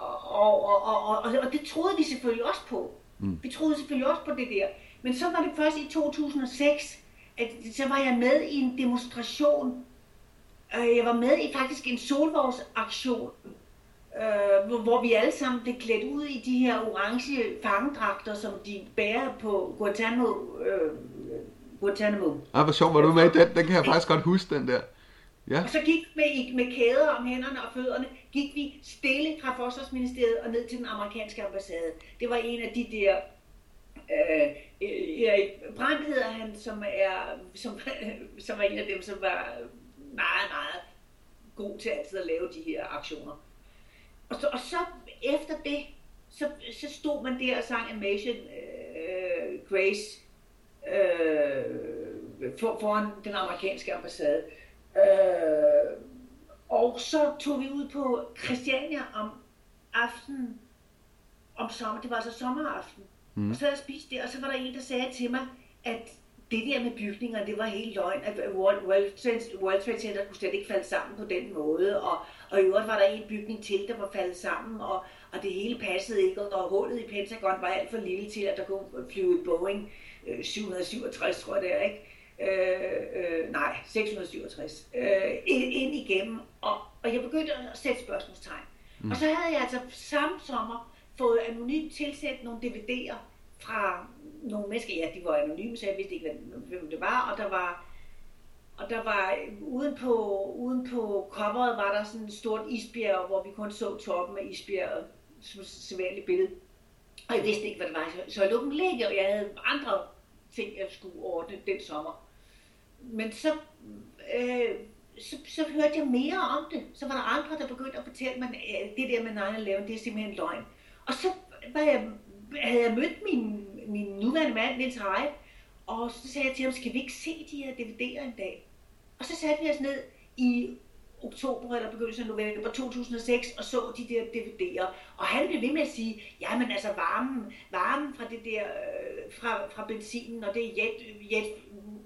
og, og, og, og, og, og det troede vi selvfølgelig også på. Mm. Vi troede selvfølgelig også på det der. Men så var det først i 2006, at så var jeg med i en demonstration. Øh, Jeg var med i faktisk en solvognsaktion, øh, hvor- vi alle sammen blev klædt ud i de her orange fangedragter, som de bærer på Guantanamo. Øh, Guantanamo. Ah, hvor sjovt var du med i den. Den kan jeg faktisk godt huske, den der. Ja. Og så gik vi med, med kæder om hænderne og fødderne, gik vi stille fra Forsvarsministeriet og ned til den amerikanske ambassade. Det var en af de der, øh, Erik Brandt hedder han, som er, som, som var en af dem, som var meget, meget god til altid at lave de her aktioner. Og så, og så efter det, så, så stod man der og sang Amazing øh, Grace øh, for, foran den amerikanske ambassade. Øh, og så tog vi ud på Christiania om aftenen, om sommer, det var altså sommeraften. Mm. Og så havde jeg spist det, og så var der en, der sagde til mig, at det der med bygninger, det var helt løgn, at World, World, Trade, World Trade Center kunne slet ikke falde sammen på den måde, og, og i øvrigt var der en bygning til, der var faldet sammen, og, og det hele passede ikke, og hullet i Pentagon var alt for lille til, at der kunne flyve Boeing øh, 767, tror jeg det er, ikke? Øh, øh, nej, 667, øh, ind, ind igennem, og, og jeg begyndte at sætte spørgsmålstegn. Mm. Og så havde jeg altså samme sommer fået anonymt tilsendt nogle DVD'er fra nogle mennesker, ja, de var anonyme, så jeg vidste ikke, hvem- det var, og der var og der var uden på, uden på coveret var der sådan et stort isbjerg, hvor vi kun så toppen af isbjerget, som sædvanligt billede. Og jeg vidste ikke, hvad det var, så- så jeg lukkede dem ligge, og jeg havde andre ting, jeg skulle ordne den sommer. Men så, øh, så, så hørte jeg mere om det. Så var der andre, der begyndte at fortælle mig, at det der med 9-11, det er simpelthen løgn. Og så var jeg, havde jeg mødt min min nuværende mand, Niels Heide, og så sagde jeg til ham, skal vi ikke se de her DVD'er en dag? Og så satte vi os ned i oktober eller begyndelsen af november 2006 og så de der DVD'er. Og han blev ved med at sige, ja, men altså varmen, varmen fra det der, øh, fra, fra benzinen, og det jet, jet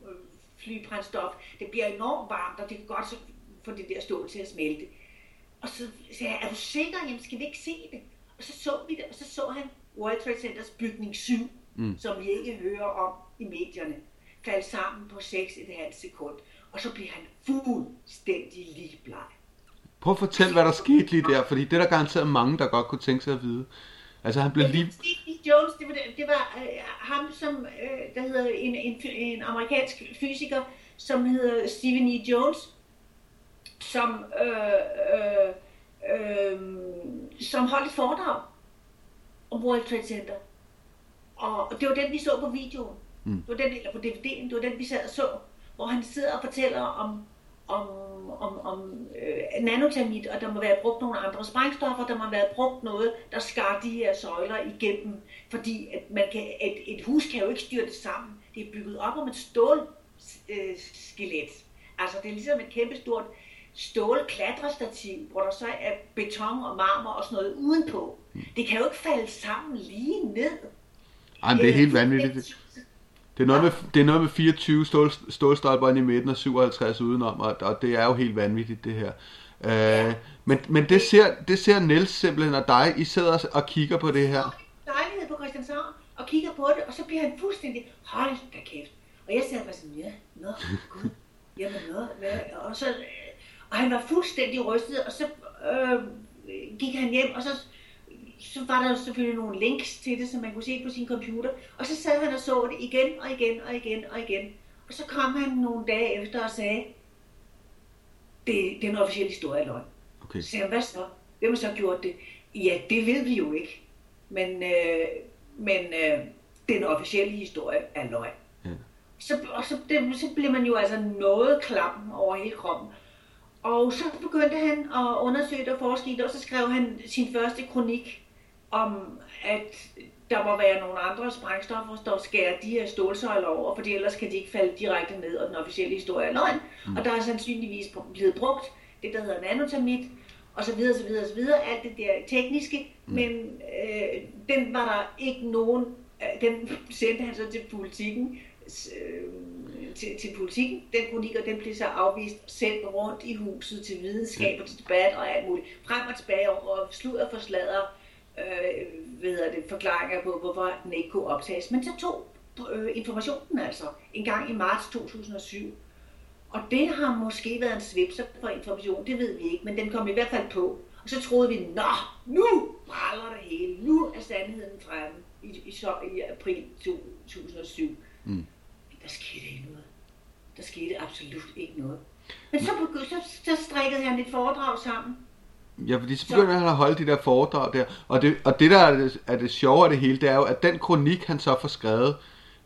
øh, flybrændstof, det bliver enormt varmt, og det kan godt få det der stål til at smelte. Og så sagde jeg, er du sikker? Jamen, skal vi ikke se det? Og så så vi det, og så så han World Trade Centers bygning 7, mm. som vi ikke hører om i medierne, faldt sammen på 6,5 sekund og så bliver han fuldstændig ligebleg. Prøv at fortælle, hvad der skete lige der, fordi det er der garanteret mange, der godt kunne tænke sig at vide. Altså han blev lige... Steve Jones, det var, det var uh, ham, som, uh, der hedder en, en, en amerikansk fysiker, som hedder Stephen E. Jones, som, uh, uh, uh, som holdt et foredrag om World Trade Center. Og det var den, vi så på videoen. Mm. Det var den, eller på DVD'en, det var den, vi sad og så hvor han sidder og fortæller om, om, om, om øh, nanotermit, og der må være brugt nogle andre sprængstoffer, der må være brugt noget, der skar de her søjler igennem, fordi at man kan, et, et hus kan jo ikke styre det sammen. Det er bygget op om et stålskelet. Øh, altså det er ligesom et kæmpestort stålklatrestativ, hvor der så er beton og marmor og sådan noget udenpå. Det kan jo ikke falde sammen lige ned. Ej, det er helt vanvittigt. Det er noget, med, det er noget med 24 stål, stålstolper i midten og 57 udenom, og, og det er jo helt vanvittigt det her. Øh, men men det, ser, det ser Niels simpelthen og dig, I sidder og kigger på det her. Lejlighed på Christianshavn og kigger på det, og så bliver han fuldstændig, hold da kæft. Og jeg sagde bare sådan, ja, nå, gud, jamen nå, hvad, og så, og han var fuldstændig rystet, og så øh, gik han hjem, og så så var der selvfølgelig nogle links til det, som man kunne se på sin computer. Og så sad han og så det igen og igen og igen og igen. Og så kom han nogle dage efter og sagde, det, det er en officiel historie af løgn. Okay. Så sagde han, hvad så? Hvem har så gjort det? Ja, det ved vi jo ikke. Men, øh, men øh, den officielle historie er løgn. Ja. Så, og så, det, så bliver man jo altså noget klam over hele kroppen. Og så begyndte han at undersøge det og forske i det, og så skrev han sin første kronik om, at der må være nogle andre sprængstoffer, der skærer de her stålsøjler over, for ellers kan de ikke falde direkte ned, og den officielle historie er løgn. Mm. Og der er sandsynligvis blevet brugt det, der hedder nanotermit, og så videre, så videre, så videre, alt det der tekniske, mm. men øh, den var der ikke nogen, øh, den sendte han så til politikken, øh, til, til politikken, den kronik, og den blev så afvist, sendt rundt i huset til videnskab og til debat og alt muligt, frem og tilbage og sludder for sladder, øh, hvad det, forklaringer på, hvorfor den ikke kunne optages. Men så tog øh, informationen altså en gang i marts 2007. Og det har måske været en svipser for information, det ved vi ikke, men den kom i hvert fald på. Og så troede vi, nå, nu brænder det hele, nu er sandheden fremme i, i, så, i april 2007. Mm. Der skete ikke noget. Der skete absolut ikke noget. Men så, så, så strikkede han et foredrag sammen Ja, fordi så begynder han at holde de der foredrag der. Og det, og det der er det, er det sjove af det hele, det er jo, at den kronik, han så får skrevet,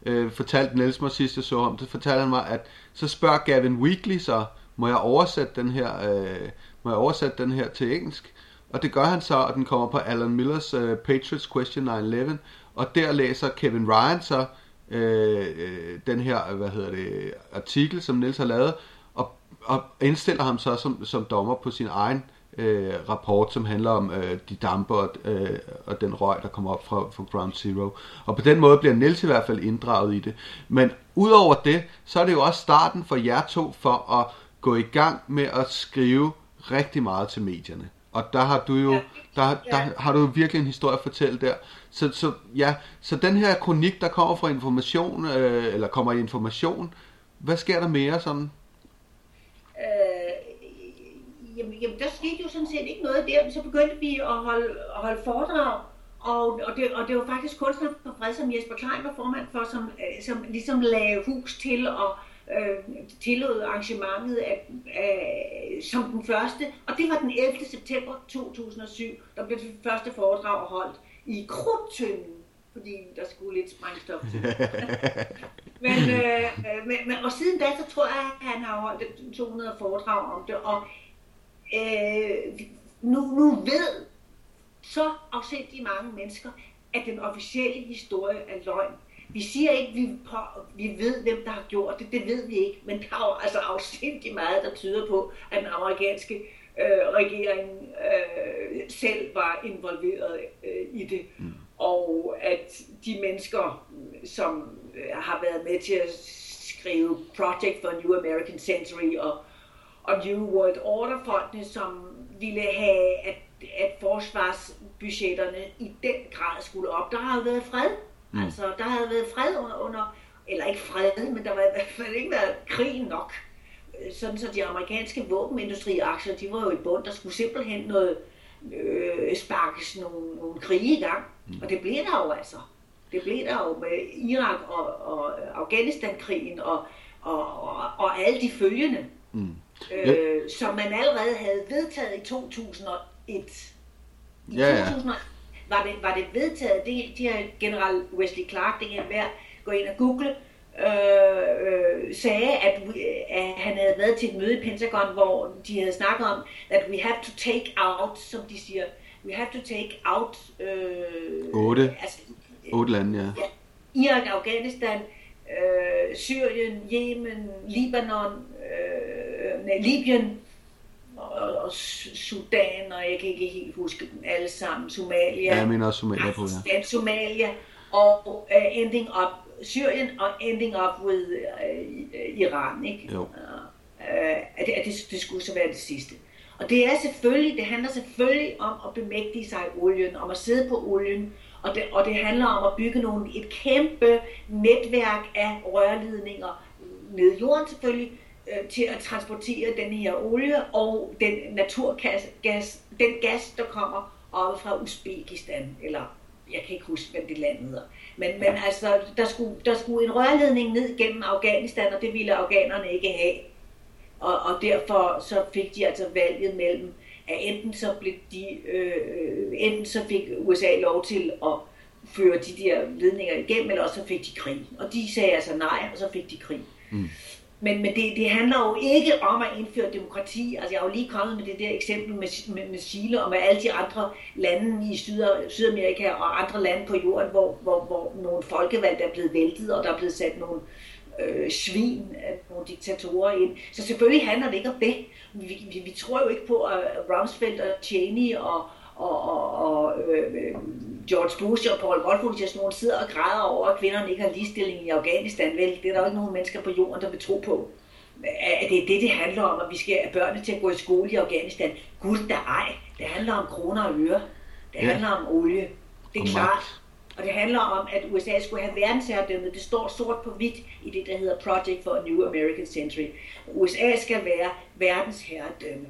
øh, fortalte Niels mig sidst, jeg så ham, det fortalte han mig, at så spørger Gavin Weekly så, må jeg oversætte den her, øh, må jeg oversætte den her til engelsk? Og det gør han så, og den kommer på Alan Millers øh, Patriots Question 9-11, og der læser Kevin Ryan så øh, øh, den her, hvad hedder det, artikel, som Niels har lavet, og, og indstiller ham så som, som dommer på sin egen øh, øh, rapport, som handler om øh, de damper og, øh, og den røg, der kommer op fra, fra Ground Zero. Og på den måde bliver Niels i hvert fald inddraget i det. Men udover det, så er det jo også starten for jer to for at gå i gang med at skrive rigtig meget til medierne. Og der har du jo, der, der har du jo virkelig en historie at fortælle der. Så, så, ja, så den her kronik, der kommer fra information, øh, eller kommer i information, hvad sker der mere sådan? Jamen, jamen, der skete jo sådan set ikke noget der, så begyndte vi at holde, at holde foredrag, og, og, det, og det var faktisk kunstner for fred, som Jesper Klein var formand for, som, øh, som ligesom lagde hus til og øh, tillod arrangementet af, af, som den første. Og det var den 11. september 2007, der blev det første foredrag holdt i Krudtønden, fordi der skulle lidt sprængstof til. men, øh, øh, men, men, og siden da, så tror jeg, at han har holdt 200 foredrag om det, og øh, nu, nu ved så afsindig mange mennesker, at den officielle historie er løgn. Vi siger ikke, vi, på, vi ved, hvem der har gjort det. Det ved vi ikke. Men der er jo altså afsindig meget, der tyder på, at den amerikanske øh, regering øh, selv var involveret øh, i det. Mm. Og at de mennesker, som øh, har været med til at skrive Project for New American Century og, og New World Order-fondene, som ville have, at, at forsvarsbudgetterne i den grad skulle op. Der jo været fred. Mm. Altså, der havde været fred under, under, eller ikke fred, men der var i hvert fald ikke været krig nok. Sådan så de amerikanske våbenindustriaktier, de var jo i bund. Der skulle simpelthen noget øh, sparkes nogle, nogle krige i gang. Mm. Og det blev der jo altså. Det blev der jo med Irak og, og Afghanistan-krigen og, og, og, og alle de følgende, mm. Øh, ja. som man allerede havde vedtaget i 2001. I ja, ja. 2001 var det, var det vedtaget, det, de her general Wesley Clark, det kan være gå ind og google, øh, øh, sagde, at, at han havde været til et møde i Pentagon, hvor de havde snakket om, that we have to take out, som de siger, we have to take out... Øh, Otte. Altså, Otte lande, ja. ja. Irak, Afghanistan, øh, Syrien, Yemen, Libanon, øh, Libyen, og, og Sudan, og jeg kan ikke helt huske dem alle sammen, Somalia. Ja, jeg mener også Somalia på, ja. Somalia, og uh, ending up, Syrien, og ending up with uh, Iran, ikke? Jo. Uh, at, det, at det, det skulle så være det sidste. Og det er selvfølgelig, det handler selvfølgelig om at bemægtige sig olien, om at sidde på olien, og det, og det handler om at bygge nogle, et kæmpe netværk af rørledninger ned i jorden selvfølgelig, øh, til at transportere den her olie og den naturgas, gas, den gas, der kommer op fra Uzbekistan, eller jeg kan ikke huske, hvad det land hedder. Men, men altså, der skulle, der skulle en rørledning ned gennem Afghanistan, og det ville afghanerne ikke have. Og, og derfor så fik de altså valget mellem at enten så blev de, øh, enten så fik USA lov til at føre de der ledninger igennem, eller også så fik de krig. Og de sagde altså nej, og så fik de krig. Mm. Men, men det, det handler jo ikke om at indføre demokrati. Altså jeg har jo lige kommet med det der eksempel med, med, med Chile og med alle de andre lande i Syd, Sydamerika og andre lande på jorden, hvor, hvor, hvor nogle folkevalgte er blevet væltet, og der er blevet sat nogle øh, svin øh, nogle diktatorer ind. Så selvfølgelig handler det ikke om det. Vi, vi, vi tror jo ikke på, at Rumsfeld og Cheney og, og, og, og øh, George Bush og Paul Wolfowitz og sådan nogle sidder og græder over, at kvinderne ikke har ligestilling i Afghanistan. Vel, det er der jo ikke nogen mennesker på jorden, der vil tro på. At det er det, det handler om, at vi skal have børnene til at gå i skole i Afghanistan. Gud da ej. Det handler om kroner og øre. Det ja. handler om olie. Det er og klart. Magt. Og det handler om, at USA skulle have verdensherredømmet. Det står sort på hvidt i det, der hedder Project for a New American Century. USA skal være verdensherredømme.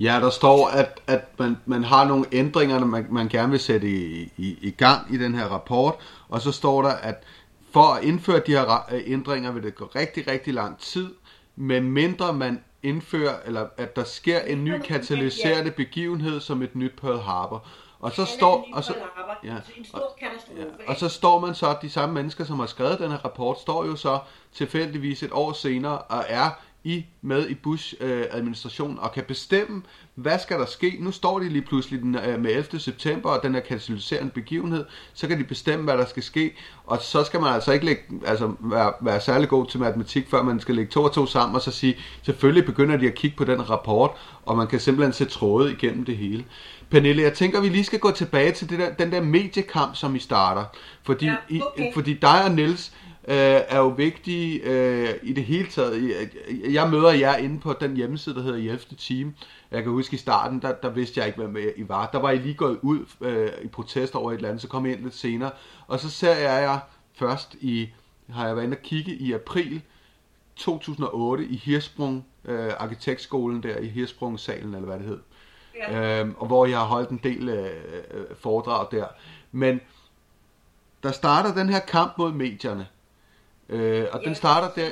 Ja, der står, at, at man, man har nogle ændringer, man, man gerne vil sætte i, i, i gang i den her rapport, og så står der, at for at indføre de her ændringer vil det gå rigtig, rigtig lang tid, men mindre man indfører, eller at der sker en ny katalyserende begivenhed som et nyt Pearl Harbor. Og så står og så, ja, og, ja, og så står man så de samme mennesker som har skrevet den her rapport står jo så tilfældigvis et år senere og er i med i Bush-administrationen og kan bestemme, hvad skal der ske. Nu står de lige pludselig den, øh, med 11. september, og den er katalyserende begivenhed, så kan de bestemme, hvad der skal ske, og så skal man altså ikke lægge, altså være, være særlig god til matematik, før man skal lægge to og to sammen, og så sige, selvfølgelig begynder de at kigge på den rapport, og man kan simpelthen se tråde igennem det hele. Pernille, jeg tænker, vi lige skal gå tilbage til det der, den der mediekamp, som I starter. Fordi, ja, okay. I, fordi dig og Niels øh, er jo vigtige øh, i det hele taget. Jeg møder jer inde på den hjemmeside, der hedder 11. Team. Jeg kan huske i starten, der, der vidste jeg ikke, hvem I var. Der var I lige gået ud øh, i protest over et eller andet, så kom jeg ind lidt senere. Og så ser jeg jer først i, har jeg været inde og kigge i april 2008 i Hirsprung, øh, arkitektskolen der i Hirsprung-salen, eller hvad det hed ja. øhm, og hvor jeg har holdt en del øh, øh, foredrag der. Men der starter den her kamp mod medierne, øh, og ja. den starter der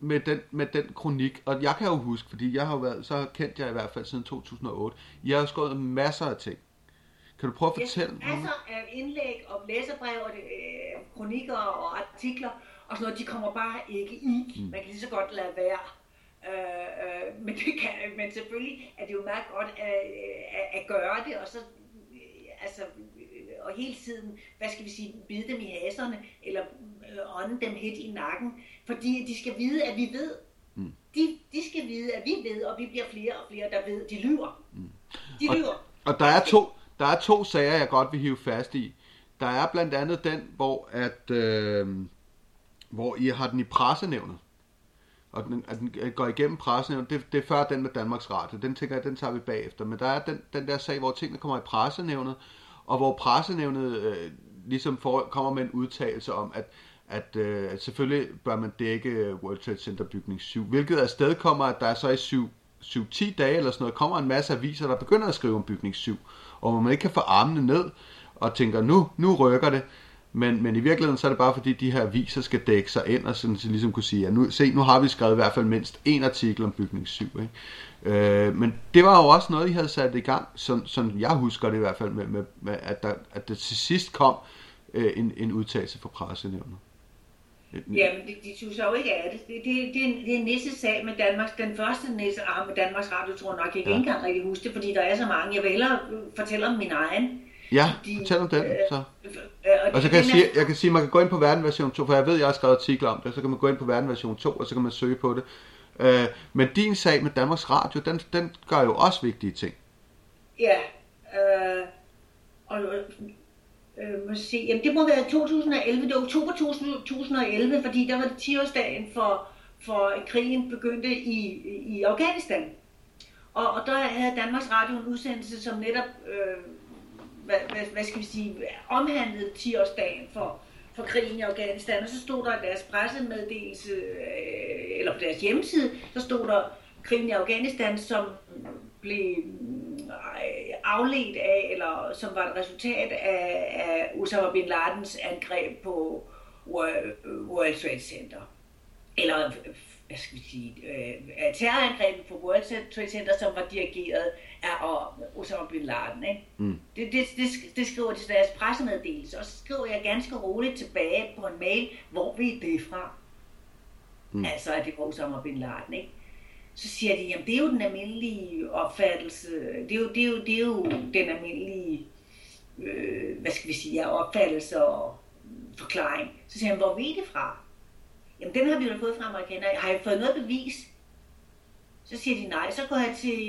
med den, med den kronik, og jeg kan jo huske, fordi jeg har været, så kendt jeg i hvert fald siden 2008, jeg har skrevet masser af ting. Kan du prøve at fortælle? Ja, masser af indlæg og læserbrev og øh, kronikker og artikler, og sådan noget, de kommer bare ikke i. Mm. Man kan lige så godt lade være. Øh, øh, men, det kan, men selvfølgelig er det jo meget godt at, at, at gøre det, og så, altså, og hele tiden, hvad skal vi sige, bide dem i haserne, eller øh, ånde dem helt i nakken, fordi de skal vide, at vi ved. Mm. De, de skal vide, at vi ved, og vi bliver flere og flere, der ved, de lyver. Mm. De lyver. Og, der er to, der er to sager, jeg godt vil hive fast i. Der er blandt andet den, hvor at øh, hvor I har den i pressenævnet. Og den, at den går igennem pressenævnet. Det, det er før den med Danmarks Radio. Den tænker jeg, den tager vi bagefter. Men der er den, den der sag, hvor tingene kommer i pressenævnet, og hvor pressenævnet øh, ligesom får, kommer med en udtalelse om, at at, øh, selvfølgelig bør man dække øh, World Trade Center bygning 7, hvilket afsted kommer, at der er så i 7, 7-10 dage eller sådan noget, kommer en masse aviser, der begynder at skrive om bygning 7, og hvor man ikke kan få armene ned og tænker, nu, nu rykker det, men, men i virkeligheden så er det bare fordi, de her aviser skal dække sig ind, og sådan, så ligesom kunne sige, ja, nu, se, nu har vi skrevet i hvert fald mindst en artikel om bygning 7. Ikke? Øh, men det var jo også noget, I havde sat i gang, som, som jeg husker det i hvert fald, med, med, med at, der, at der til sidst kom øh, en, en udtalelse fra pressenævnet. Jamen, de, de synes jo ikke af det. Det, det, det, er en, det er næste sag med Danmarks, den første næste ah, med Danmarks Radio, tror jeg nok, jeg ja. ikke engang rigtig huske det, fordi der er så mange. Jeg vil hellere fortælle om min egen. Ja, de, fortæl om den, øh, så. Øh, og, og så kan jeg sige, jeg kan sige, man kan gå ind på verdenversion 2, for jeg ved, jeg har skrevet artikler om det, så kan man gå ind på verdenversion 2, og så kan man søge på det. Øh, men din sag med Danmarks Radio, den, den gør jo også vigtige ting. Ja, øh, og øh, må se, jamen det må være 2011, det er oktober 2011, fordi der var det 10-årsdagen for, for krigen begyndte i, i Afghanistan. Og, og der havde Danmarks Radio en udsendelse, som netop øh, hvad, hvad, hvad skal vi sige, omhandlede 10-årsdagen for, for krigen i Afghanistan, og så stod der i deres pressemeddelelse, øh, eller på deres hjemmeside, så stod der krigen i Afghanistan, som blev afledt af, eller som var et resultat af, af Osama Bin Ladens angreb på World Trade Center. Eller hvad skal vi sige, øh, terrorangrebet på World Trade Center, som var dirigeret af Osama Bin Laden. Ikke? Mm. Det, det, det, det skriver de til deres pressemeddelelse, og så skriver jeg ganske roligt tilbage på en mail, hvor vi det fra. Mm. Altså, at det var Osama Bin Laden. Ikke? Så siger de, jamen det er jo den almindelige opfattelse, det er jo, det er jo, det er jo den almindelige, øh, hvad skal vi sige, ja, opfattelse og forklaring. Så siger han, hvor ved I det fra? Jamen, den har vi jo fået fra amerikanerne. Har jeg fået noget bevis? Så siger de nej. Så går jeg til,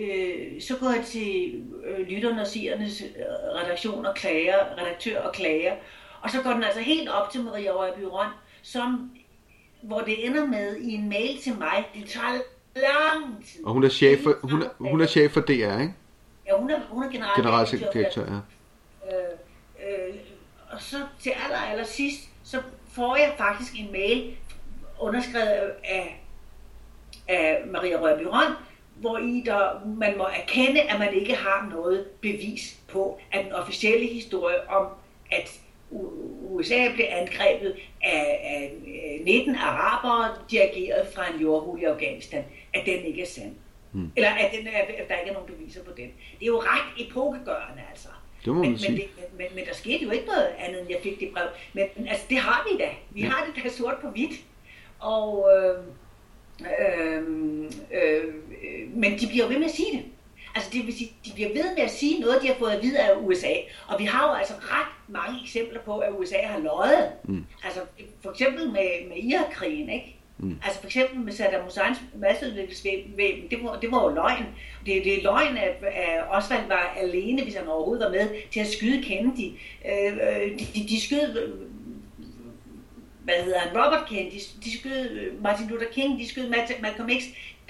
øh, så går jeg til øh, lytterne og seernes øh, redaktion og klager, redaktør og klager. Og så går den altså helt op til Maria Røgby Røn, som, hvor det ender med i en mail til mig. Det tager lang tid. Og hun er chef for, hun er, hun er chef for DR, ikke? Ja, hun er, hun er generaldirektør. Generaldirektør, ja. Øh, øh, og så til aller, aller sidst, så får jeg faktisk en mail underskrevet af, af Maria Rørby Røn, hvor i der, man må erkende, at man ikke har noget bevis på, at den officielle historie om, at USA blev angrebet af, af 19 arabere, dirigeret fra en jordhul i Afghanistan, at den ikke er sand. Hmm. Eller at, den er, at der ikke er nogen beviser på den. Det er jo ret epokegørende, altså. Det må man men, sige. Men, det, men, men der skete jo ikke noget andet, end jeg fik det brev. Men altså, det har vi da. Vi ja. har det da sort på hvidt. Og, øh, øh, øh, men de bliver ved med at sige det. Altså det vil sige, de bliver ved med at sige noget, de har fået at vide af USA. Og vi har jo altså ret mange eksempler på, at USA har løjet. Mm. Altså for eksempel med, med Irak-krigen, ikke? Mm. Altså for eksempel med Saddam Husseins masseudviklingsvæben, det var, det var jo løgn. Det, det er løgn, at, at Oswald var alene, hvis han overhovedet var med, til at skyde Kennedy. Øh, øh de, de, de skød hvad hedder han, Robert Kennedy, de skød Martin Luther King, de skød Malcolm X.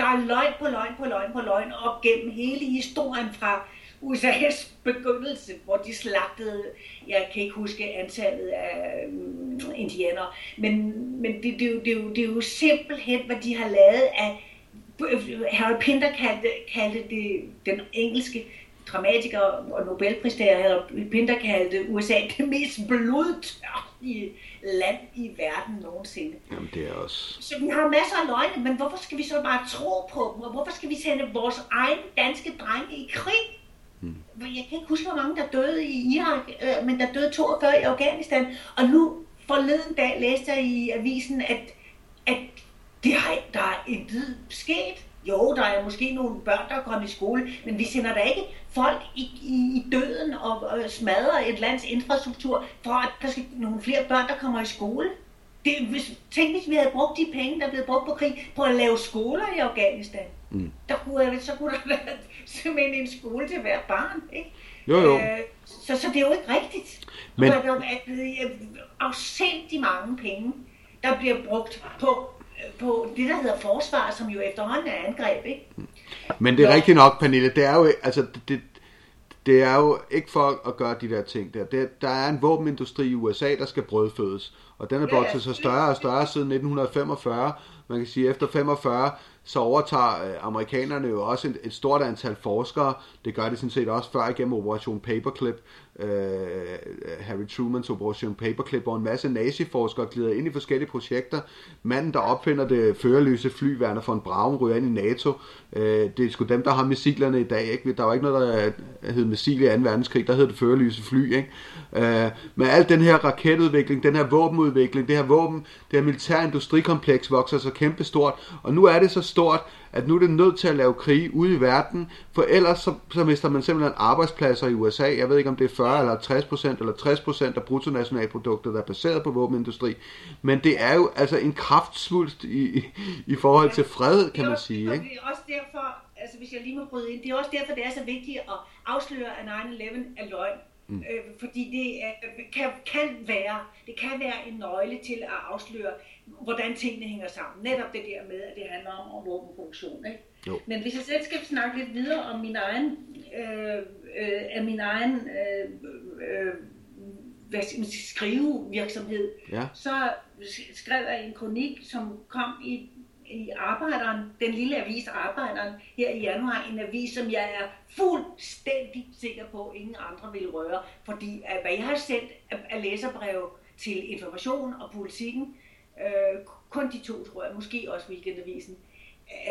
Der er løgn på løgn på løgn på løgn op gennem hele historien fra USA's begyndelse, hvor de slagtede, jeg kan ikke huske antallet af mm, um, indianer, men, men det, det, det, det, det er jo simpelthen, hvad de har lavet af, Harry Pinter kaldte, kaldte det den engelske dramatiker og Nobelpristager Harry Pinter kaldte USA det mest blodtørlige land i verden nogensinde. Jamen det er også... Så vi har masser af løgne, men hvorfor skal vi så bare tro på dem, og hvorfor skal vi sende vores egen danske drenge i krig? Mm. Jeg kan ikke huske, hvor mange der døde i Irak, øh, men der døde 42 i Afghanistan. Og nu forleden dag læste jeg i avisen, at, at det har, der er intet sket. Jo, der er måske nogle børn, der er kommet i skole, men vi sender da ikke folk i, i, i døden og, og smadrer et lands infrastruktur, for at der skal nogle flere børn, der kommer i skole. Det, hvis, tænk, hvis vi havde brugt de penge, der blev brugt på krig, på at lave skoler i Afghanistan. Mm. Der kunne, så kunne der være simpelthen en skole til hver barn. Ikke? Jo, jo. Øh, så, så det er jo ikke rigtigt. Men... Der er jo afsindig mange penge, der bliver brugt på på det, der hedder forsvar, som jo efterhånden er angreb, ikke? Men det er rigtigt nok, Pernille, det er jo, altså, det, det er jo ikke for at gøre de der ting der. Det, der er en våbenindustri i USA, der skal brødfødes, og den er vokset så større og større siden 1945. Man kan sige, at efter 45, så overtager øh, amerikanerne jo også et, et stort antal forskere. Det gør de sådan set også før igennem Operation Paperclip, Øh, øh, Harry Trumans Operation Paperclip, hvor en masse naziforskere glider ind i forskellige projekter. Manden, der opfinder det førerløse fly, Werner von Braun, ryger ind i NATO. Øh, det er sgu dem, der har missilerne i dag. Ikke? Der var ikke noget, der øh, hed missil i 2. verdenskrig, der hed det førerløse fly. Ikke? Øh, med al den her raketudvikling, den her våbenudvikling, det her våben, det her militære industrikompleks vokser så kæmpestort, og nu er det så stort, at nu er det nødt til at lave krig ude i verden, for ellers så, så mister man simpelthen arbejdspladser i USA. Jeg ved ikke, om det er 40 eller 60 procent eller 60 procent af bruttonationalproduktet, der er baseret på våbenindustri. Men det er jo altså en kraftsvulst i, i, forhold til fred, kan man sige. Ikke? Det er også derfor, altså hvis jeg lige må bryde ind, det er også derfor, det er så vigtigt at afsløre, at 9-11 er løgn. Mm. Øh, fordi det er, kan, kan være, det kan være en nøgle til at afsløre, hvordan tingene hænger sammen. Netop det der med, at det handler om, om våbenproduktion. Ikke? Jo. Men hvis jeg selv skal snakke lidt videre om min egen, øh, øh, af min egen øh, øh, hvad skal man sige, skrivevirksomhed, ja. så skrev jeg en kronik, som kom i, i Arbejderen, den lille avis Arbejderen, her i januar, en avis, som jeg er fuldstændig sikker på, at ingen andre vil røre, fordi at, hvad jeg har sendt af læserbreve til information og politikken, øh, kun de to, tror jeg, måske også Weekendavisen,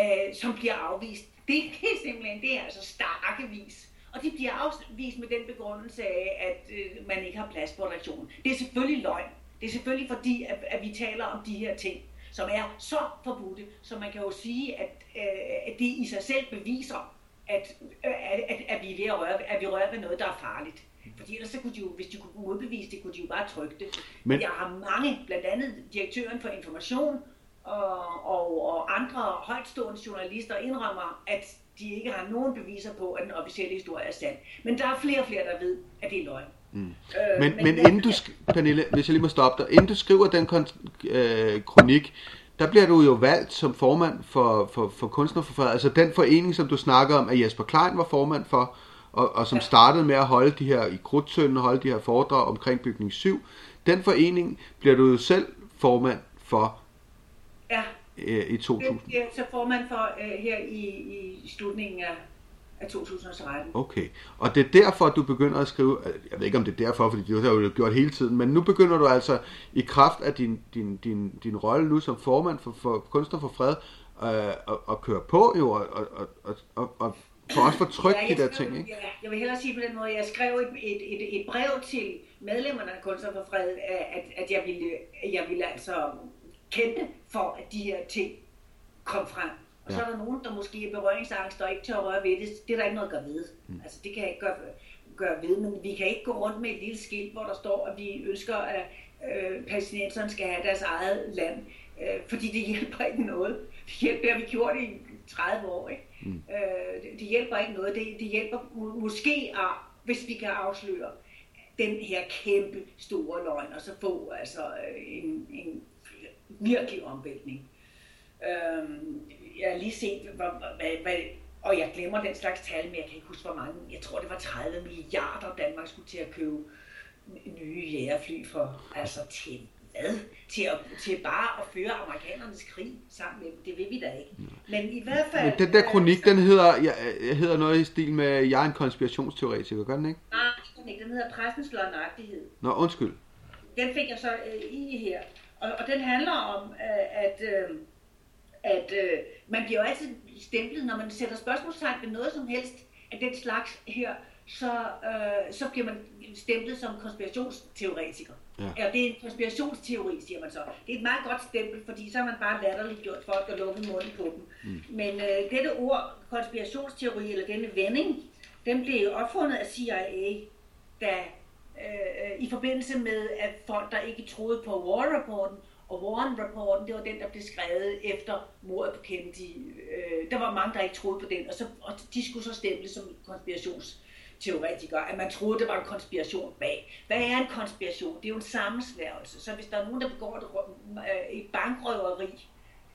øh, som bliver afvist. Det, det er simpelthen, det er altså stakkevis. Og de bliver afvist med den begrundelse af, at øh, man ikke har plads på redaktionen. Det er selvfølgelig løgn. Det er selvfølgelig fordi, at, at vi taler om de her ting, som er så forbudte, så man kan jo sige, at, øh, at det i sig selv beviser, at, øh, at, at, at, vi er ved at røre, at vi rører ved noget, der er farligt. Fordi ellers så kunne de jo, hvis de kunne modbevise det, kunne de jo bare trykke det. Men... Jeg har mange, blandt andet direktøren for information og, og, og andre højtstående journalister indrømmer, at de ikke har nogen beviser på, at den officielle historie er sand. Men der er flere og flere, der ved, at det er løgn. Mm. Øh, men, men, men inden du, Pernille, hvis jeg lige må stoppe dig, inden du skriver den øh, kronik, der bliver du jo valgt som formand for, for, for kunstnerforfader, altså den forening, som du snakker om, at Jesper Klein var formand for, og, og som ja. startede med at holde de her i Krudtsønden, holde de her foredrag omkring bygning 7. Den forening bliver du jo selv formand for ja. øh, i 2000. Det er så formand for øh, her i, i slutningen af af 2013. Okay, og det er derfor, at du begynder at skrive, jeg ved ikke om det er derfor, fordi det har jo gjort hele tiden, men nu begynder du altså i kraft af din, din, din, din rolle nu som formand for, for Kunstner for Fred, øh, at, at køre på jo, og, og, og, og, og for også få trykt ja, de der ting, ikke? Ja, jeg vil hellere sige på den måde, jeg skrev et, et, et, et brev til medlemmerne af Kunstner for Fred, at, at jeg, ville, jeg ville altså kæmpe for, at de her ting kom frem. Og ja. så er der nogen, der måske er berøringsangst og ikke tør at røre ved det. Det er der ikke noget at gøre ved. Mm. Altså det kan jeg ikke gøre, gøre ved, men vi kan ikke gå rundt med et lille skilt, hvor der står, at vi ønsker, at øh, palæstinenserne skal have deres eget land. Øh, fordi det hjælper ikke noget. Det hjælper, har vi gjort i 30 år, ikke? Mm. Øh, det, det hjælper ikke noget. Det, det hjælper må, måske, at, hvis vi kan afsløre den her kæmpe store løgn, og så få altså, en, en virkelig omvæltning. Øh, jeg har lige set, hvad, hvad, hvad, og jeg glemmer den slags tal, men jeg kan ikke huske, hvor mange. Jeg tror, det var 30 milliarder, Danmark skulle til at købe nye jægerfly for, altså til hvad? Til, at, til bare at føre amerikanernes krig sammen med dem. Det vil vi da ikke. Men i hvert fald... Men den der kronik, den hedder, jeg, hedder noget i stil med, jeg er en konspirationsteoretiker, gør den ikke? Nej, den hedder Pressens løgnagtighed. Nå, undskyld. Den fik jeg så øh, i her. Og, og den handler om, øh, at, øh, at øh, man bliver jo altid stemplet, når man sætter spørgsmålstegn ved noget som helst af den slags her, så, øh, så bliver man stemplet som konspirationsteoretiker. Ja. Ja, det er en konspirationsteori, siger man så. Det er et meget godt stempel, fordi så har man bare latterligt gjort folk og lukket munden på dem. Mm. Men øh, dette ord, konspirationsteori, eller denne vending, den blev opfundet af CIA, da øh, i forbindelse med, at folk, der ikke troede på War-rapporten, og Warren-rapporten, det var den, der blev skrevet efter mordet på Kennedy. Øh, der var mange, der ikke troede på den, og, så, og de skulle så stemple som konspirationsteoretikere, at man troede, det var en konspiration bag. Hvad er en konspiration? Det er jo en sammensværgelse. Så hvis der er nogen, der begår et, øh, et bankrøveri,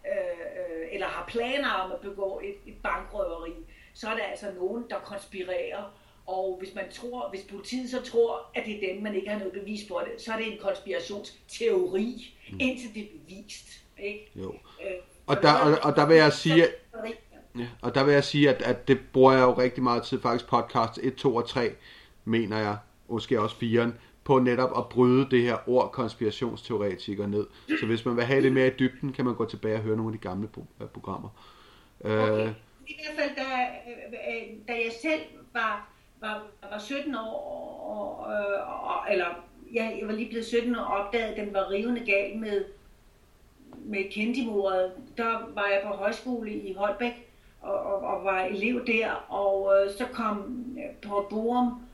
øh, eller har planer om at begå et, et bankrøveri, så er der altså nogen, der konspirerer og hvis man tror, hvis politiet så tror, at det er dem, man ikke har noget bevis på det, så er det en konspirationsteori, mm. indtil det er bevist. Ikke? Jo. Øh, og, der, og, og der vil jeg sige, at, ja, og der vil jeg sige, at, at det bruger jeg jo rigtig meget tid, faktisk podcast 1, 2 og 3, mener jeg, måske også 4, på netop at bryde det her ord konspirationsteoretikere ned. Så hvis man vil have det mere i dybden, kan man gå tilbage og høre nogle af de gamle programmer. Okay. Øh, I hvert fald, da, øh, da jeg selv var var, var 17 år, og, og, eller ja, jeg var lige blevet 17 og opdagede, at den var rivende gal med, med Kennedy-mordet. Der var jeg på højskole i Holbæk, og, og, og var elev der, og øh, så kom øh, Paul Borum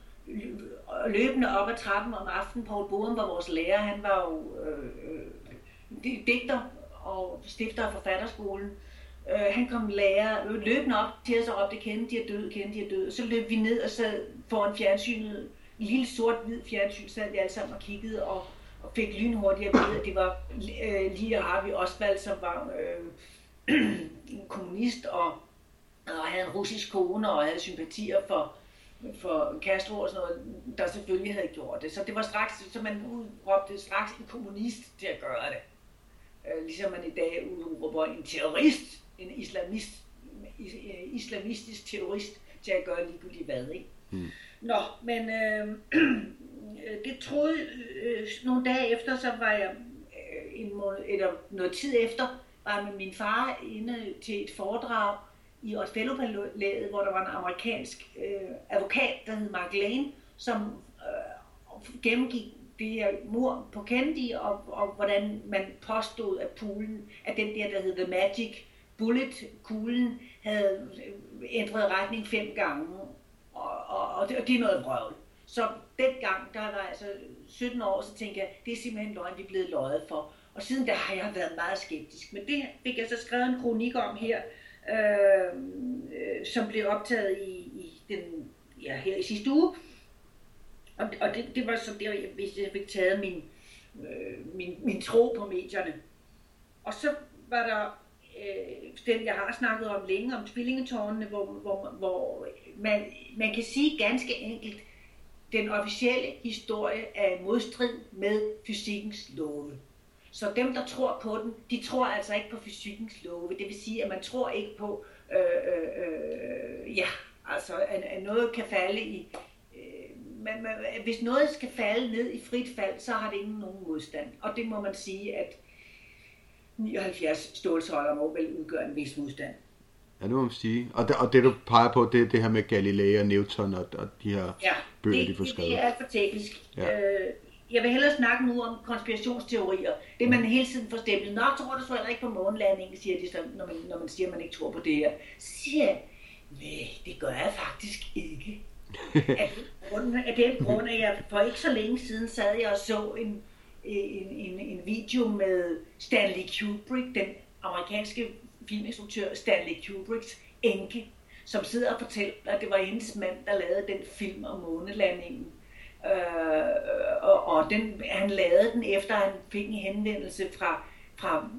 løbende op ad trappen om aftenen. Paul Borum var vores lærer, han var jo øh, øh, digter og stifter af forfatterskolen. Øh, han kom lærer øh, løbende op til os og råbte, Kennedy er død, Kennedy er død. Så løb vi ned og sad foran fjernsynet, en lille sort-hvid fjernsyn, sad vi alle sammen og kiggede og, og fik lynhurtigt at vide, at det var øh, lige Harvey Oswald, som var øh, kommunist og, og havde en russisk kone og havde sympatier for, for Castro og sådan noget, der selvfølgelig havde gjort det. Så det var straks, så man udråbte straks en kommunist til at gøre det. Øh, ligesom man i dag udråber en terrorist en islamist, islamistisk terrorist til at gøre ligegyldigt hvad. Ikke? Mm. Nå, men øh, det troede, øh, nogle dage efter, så var jeg øh, en måned, eller noget tid efter, var jeg med min far inde til et foredrag i Otfellow-palæet, hvor der var en amerikansk øh, advokat, der hed Mark Lane, som øh, gennemgik det her mor på Kennedy, og, og hvordan man påstod, at poolen, at den der, der hed The Magic, bullet-kuglen havde øh, ændret retning fem gange, og, og, og, det, og det er noget vrøvl. Så dengang, der var altså 17 år, så tænkte jeg, det er simpelthen løgn, vi er blevet løjet for. Og siden der har jeg været meget skeptisk. Men det fik jeg så skrevet en kronik om her, Øh, øh, som blev optaget i, i den, ja, her i sidste uge. Og, og det, det var så der, hvis jeg fik taget min, øh, min, min tro på medierne. Og så var der øh, den jeg har snakket om længe, om tvillingetårnene, hvor, hvor, hvor man, man kan sige ganske enkelt, den officielle historie er i modstrid med fysikkens love. Så dem, der tror på den, de tror altså ikke på fysikkens love. Det vil sige, at man tror ikke på, øh, øh, øh, ja, altså, at, at noget kan falde i... Øh, man, man, hvis noget skal falde ned i frit fald, så har det ingen nogen modstand. Og det må man sige, at 79 stålsøjler må vel udgøre en vis modstand. Ja, det må man sige. Og det, og det du peger på, det er det her med Galilei og Newton og, og de her ja, bøger, det, de får skrevet. det er for teknisk. Ja. Øh, jeg vil hellere snakke nu om konspirationsteorier. Det man hele tiden får stemplet. Nå, tror du så heller ikke på månelandingen, siger de så, når man, når man siger, at man ikke tror på det her. Så siger jeg, nej, det gør jeg faktisk ikke. af, den grund, af den grund, at jeg for ikke så længe siden sad jeg og så en en, en, en video med Stanley Kubrick, den amerikanske filminstruktør Stanley Kubricks enke, som sidder og fortæller, at det var hendes mand, der lavede den film om månelandingen. Øh, og og den, han lavede den efter, han fik en henvendelse fra, fra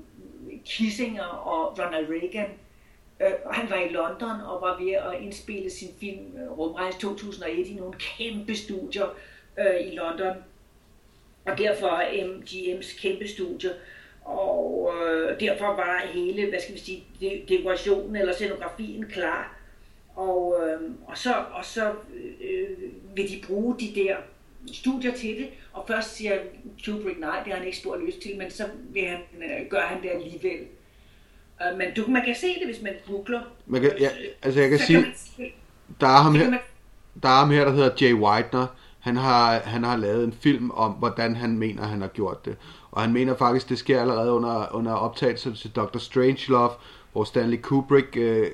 Kissinger og Ronald Reagan. Øh, han var i London og var ved at indspille sin film øh, Rumrejse 2001 i nogle kæmpe studier øh, i London og derfor MGM's kæmpe studier. Og øh, derfor var hele, hvad skal vi sige, dekorationen eller scenografien klar. Og, øh, og så, og så øh, øh vil de bruge de der studier til det, og først siger Kubrick nej, det har han ikke spor lyst til, men så vil han, øh, gør han det alligevel. Øh, men du, man kan se det, hvis man googler. Man kan, ja, altså jeg kan så sige, kan man, der er ham her, der er ham her, der hedder Jay Whitener. Han har, han har lavet en film om, hvordan han mener, han har gjort det. Og han mener faktisk, det sker allerede under, under optagelse til Dr. Strangelove, hvor Stanley Kubrick øh,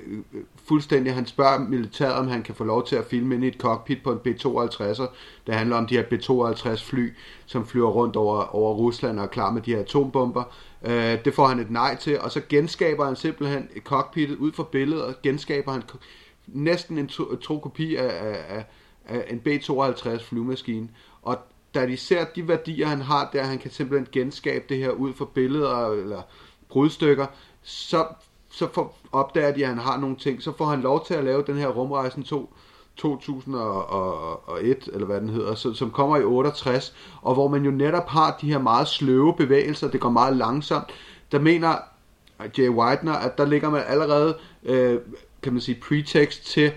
fuldstændig, han spørger militæret, om han kan få lov til at filme ind i et cockpit på en B-52'er. Det handler om de her B-52 fly, som flyver rundt over, over Rusland og er klar med de her atombomber. Øh, det får han et nej til, og så genskaber han simpelthen cockpittet ud fra billedet, og genskaber han næsten en tro, tro kopi af, af, af en B-52 flyvemaskine. Og da de ser de værdier, han har der, han kan simpelthen genskabe det her ud fra billeder eller brudstykker, så, så for, opdager de, at han har nogle ting. Så får han lov til at lave den her rumrejsen 2, 2001, eller hvad den hedder, som kommer i 68, og hvor man jo netop har de her meget sløve bevægelser, det går meget langsomt. Der mener Jay Whitener, at der ligger man allerede, øh, kan man sige, pretext til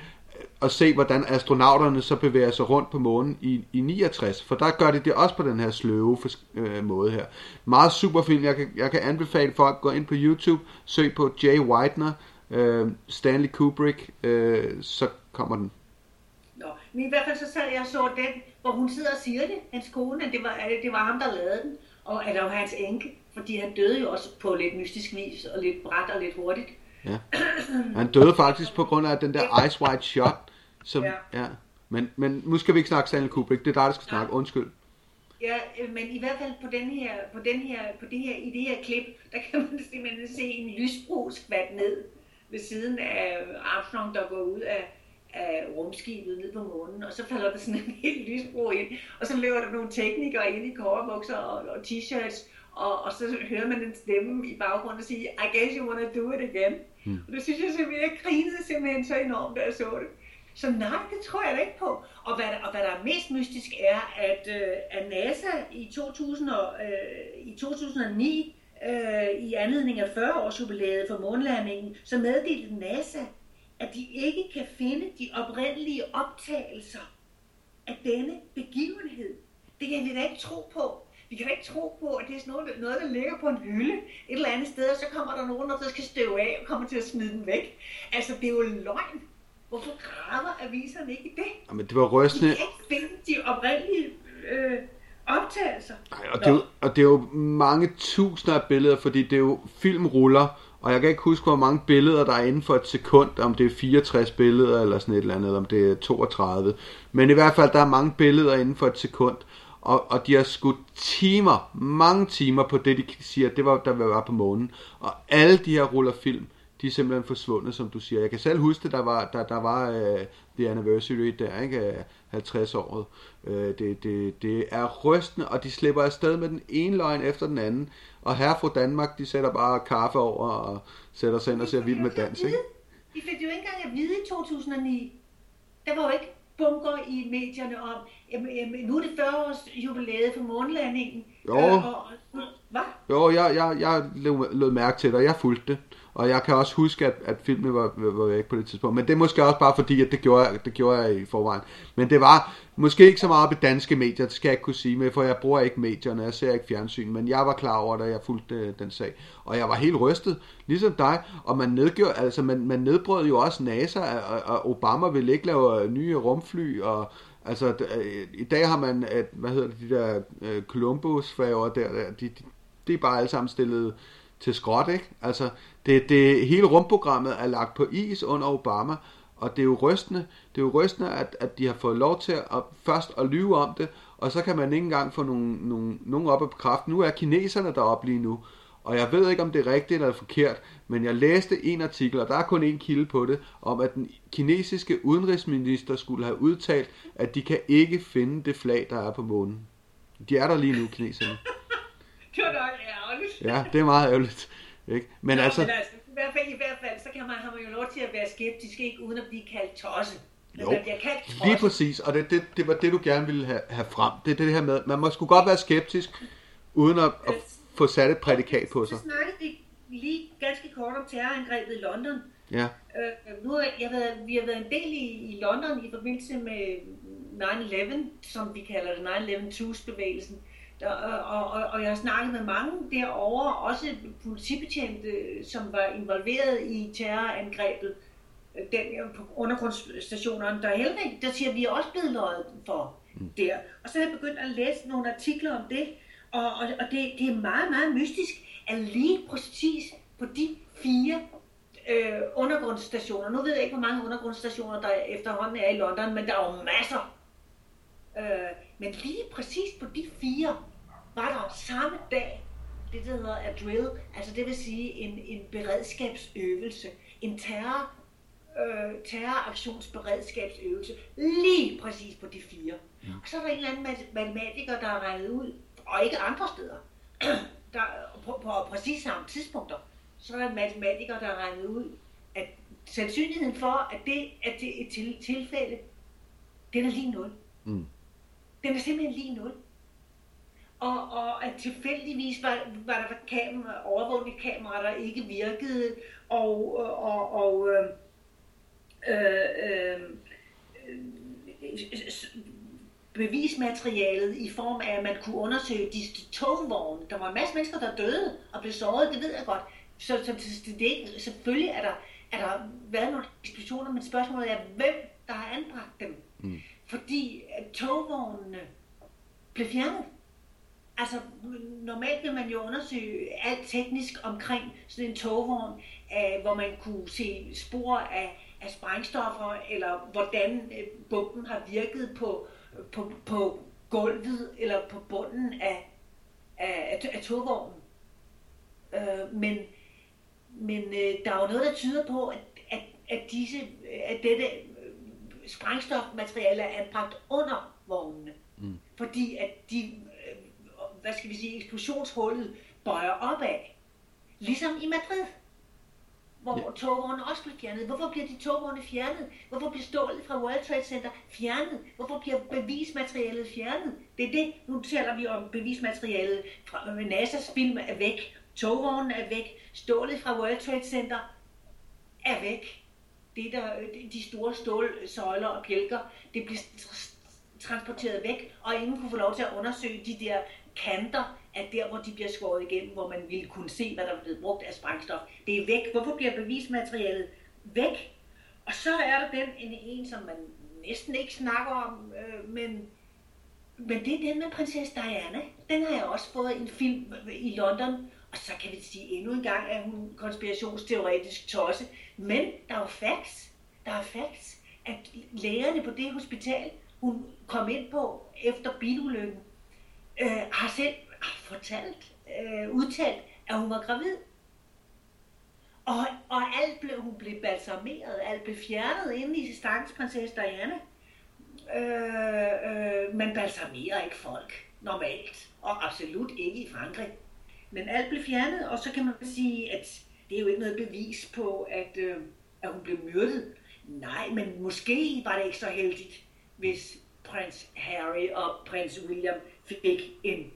at se, hvordan astronauterne så bevæger sig rundt på månen i, i 69, for der gør de det også på den her sløve øh, måde her. Meget super film, jeg kan, jeg kan anbefale folk at gå ind på YouTube, søg på Jay Whitener, øh, Stanley Kubrick, øh, så kommer den. Nå, men i hvert fald så sad jeg og så den, hvor hun sidder og siger det, hans kone, at det var, det var ham, der lavede den, og at det var hans enke, fordi han døde jo også på lidt mystisk vis, og lidt bræt og lidt hurtigt. Ja. Han døde faktisk på grund af den der Ice White Shot, som, ja. ja. Men, men nu skal vi ikke snakke Stanley Kubrick, det er dig, der skal snakke, ja. undskyld. Ja, øh, men i hvert fald på den her, på den her, på det her, i det her klip, der kan man simpelthen se en lysbro skvat ned ved siden af Armstrong, der går ud af, af rumskibet ned på månen, og så falder der sådan en helt lysbro ind, og så løber der nogle teknikere ind i koverbukser og, og t-shirts, og, og så hører man en stemme i baggrunden sige, I guess you wanna do it again. Hmm. Og det synes jeg simpelthen, jeg grinede simpelthen så enormt, da jeg så det. Så nej, det tror jeg da ikke på. Og hvad, og hvad der er mest mystisk er, at, øh, at NASA i, 2000 og, øh, i 2009, øh, i anledning af 40 års jubilæet for månlandingen, så meddelte NASA, at de ikke kan finde de oprindelige optagelser af denne begivenhed. Det kan vi da ikke tro på. Vi kan da ikke tro på, at det er sådan noget, noget, der ligger på en hylde et eller andet sted, og så kommer der nogen, der skal støve af og kommer til at smide den væk. Altså, det er jo løgn. Hvorfor graver aviserne ikke i det? Jamen, det var rystende. De kan ikke finde de oprindelige øh, optagelser. Nej, og, det er jo, og det er jo mange tusinder af billeder, fordi det er jo filmruller, og jeg kan ikke huske, hvor mange billeder der er inden for et sekund, om det er 64 billeder eller sådan et eller andet, om det er 32. Men i hvert fald, der er mange billeder inden for et sekund, og, og de har skudt timer, mange timer på det, de siger, det var, der var på månen. Og alle de her ruller film, de er simpelthen forsvundet, som du siger. Jeg kan selv huske der var, der, der var uh, The Anniversary der, ikke? 50 året. Uh, det, det, det er rystende, og de slipper afsted med den ene løgn efter den anden. Og her fra Danmark, de sætter bare kaffe over og sætter sig ind og ser vild med dans, ikke? De fik jo ikke engang at vide i 2009. Der var jo ikke bunker i medierne om, jamen, jamen nu er det 40 års jubilæet for månelandingen. Jo. Øh, og, hvad? Jo, jeg, jeg, jeg lød mærke til det, og jeg fulgte det. Og jeg kan også huske, at, at filmen var, var væk på det tidspunkt. Men det er måske også bare fordi, at det gjorde, det gjorde jeg i forvejen. Men det var måske ikke så meget på danske medier, det skal jeg ikke kunne sige med, for jeg bruger ikke medierne, jeg ser ikke fjernsyn. Men jeg var klar over det, jeg fulgte øh, den sag. Og jeg var helt rystet, ligesom dig. Og man, nedgjorde, altså man, man nedbrød jo også NASA, og, og Obama ville ikke lave øh, nye rumfly, og Altså, øh, i dag har man, at, hvad hedder det, de der Columbus-færger der, der de, de, de er bare alle sammen stillet til skråt, ikke? Altså, det, det, hele rumprogrammet er lagt på is under Obama, og det er jo rystende, det er jo rystende at, at de har fået lov til at, først at lyve om det, og så kan man ikke engang få nogen, nogen, nogen op på kraft. Nu er kineserne deroppe lige nu, og jeg ved ikke, om det er rigtigt eller forkert, men jeg læste en artikel, og der er kun en kilde på det, om at den kinesiske udenrigsminister skulle have udtalt, at de kan ikke finde det flag, der er på månen. De er der lige nu, kineserne. det var nok ærgerligt. Ja, det er meget ærgerligt. Ikke? Men, Nå, altså, men altså, i hvert fald, i hvert fald, så kan man, har man jo lov til at være skeptisk, ikke uden at blive kaldt tosse. Jo, lige præcis, og det, det, det var det, du gerne ville have, have frem. Det er det her med, man må sgu godt være skeptisk, uden at, at få sat et prædikat på sig. Så snakkede vi lige ganske kort om terrorangrebet i London. Ja. Øh, nu har jeg været, vi har været en del i, i London i forbindelse med 9-11, som vi kalder det, 9-11-2-bevægelsen. Der, og, og, og jeg har snakket med mange derovre, også politibetjente, som var involveret i terrorangrebet den, på undergrundsstationerne, der er ikke, der siger, at vi er også blevet løjet for mm. der. Og så har jeg begyndt at læse nogle artikler om det, og, og, og det, det er meget, meget mystisk, at lige præcis på de fire øh, undergrundsstationer, nu ved jeg ikke, hvor mange undergrundsstationer der efterhånden er i London, men der er jo masser. Øh, men lige præcis på de fire var der samme dag det, der hedder a drill, altså det vil sige en, en beredskabsøvelse, en terror, øh, terroraktionsberedskabsøvelse, lige præcis på de fire. Ja. Og så er der en eller anden matematiker, der har regnet ud, og ikke andre steder, der, på, på præcis samme tidspunkter, så er der en matematiker, der har regnet ud, at sandsynligheden for, at det, at det er et til, tilfælde, den er lige 0. Mm. Den er simpelthen lige 0 og, og at tilfældigvis var, var der kamera, overvågningskameraer, der ikke virkede, og, og, og øh, øh, øh, bevismaterialet i form af, at man kunne undersøge de togvogne. Der var en masse mennesker, der døde og blev såret, det ved jeg godt. Så, så det, det, selvfølgelig er der, er der været nogle diskussioner, men spørgsmålet er, hvem der har anbragt dem. Mm. Fordi togvognene blev fjernet. Altså, normalt vil man jo undersøge alt teknisk omkring sådan en togvogn, øh, hvor man kunne se spor af, af sprængstoffer, eller hvordan øh, bomben har virket på, på, på gulvet eller på bunden af, af, af, af togvognen. Øh, men men øh, der er jo noget, der tyder på, at, at, at, disse, at dette øh, sprængstofmateriale er anbragt under vognene. Mm. Fordi at de hvad skal vi sige, eksplosionshullet bøjer opad. Ligesom i Madrid, hvor ja. togvogne også blev fjernet. Hvorfor bliver de togvogne fjernet? Hvorfor bliver stålet fra World Trade Center fjernet? Hvorfor bliver bevismaterialet fjernet? Det er det, nu taler vi om bevismaterialet fra NASA's film er væk. Togvognen er væk. Stålet fra World Trade Center er væk. Det der, de store stålsøjler og bjælker, det blev transporteret væk, og ingen kunne få lov til at undersøge de der kanter af der, hvor de bliver skåret igennem, hvor man ville kunne se, hvad der blev brugt af sprængstof. Det er væk. Hvorfor bliver bevismaterialet væk? Og så er der den en, en som man næsten ikke snakker om, øh, men, men det er den med prinsesse Diana. Den har jeg også fået en film i London, og så kan vi sige endnu en gang, at hun konspirationsteoretisk tosse. Men der er jo facts. Der er facts, at lægerne på det hospital, hun kom ind på efter bilulykken, øh, har selv fortalt, øh, udtalt, at hun var gravid. Og, og alt blev, hun blev balsameret, alt blev fjernet inde i stakkels prinsesse Diana. Øh, øh, man balsamerer ikke folk normalt, og absolut ikke i Frankrig. Men alt blev fjernet, og så kan man sige, at det er jo ikke noget bevis på, at, øh, at hun blev myrdet. Nej, men måske var det ikke så heldigt, hvis prins Harry og prins William fik en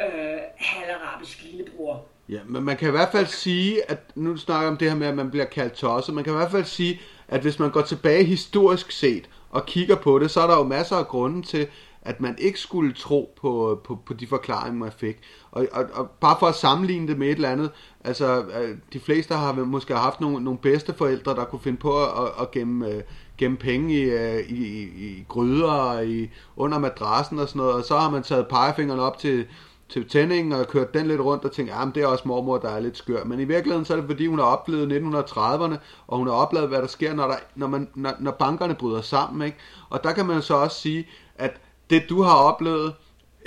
øh, halvarabisk lillebror. Ja, men man kan i hvert fald sige, at nu snakker om det her med, at man bliver kaldt tosset, man kan i hvert fald sige, at hvis man går tilbage historisk set og kigger på det, så er der jo masser af grunde til, at man ikke skulle tro på, på, på de forklaringer, man fik. Og, og, og bare for at sammenligne det med et eller andet, altså øh, de fleste har måske haft nogle, nogle bedste forældre, der kunne finde på at, at gemme, øh, gemme penge i, øh, i, i, i gryder og i, under madrassen og sådan noget, og så har man taget pegefingeren op til, til tændingen og kørt den lidt rundt og tænkt, ja, det er også mormor, der er lidt skør. Men i virkeligheden så er det fordi, hun har oplevet 1930'erne, og hun har oplevet, hvad der sker, når, der, når, man, når, når bankerne bryder sammen. Ikke? Og der kan man så også sige, at det du har oplevet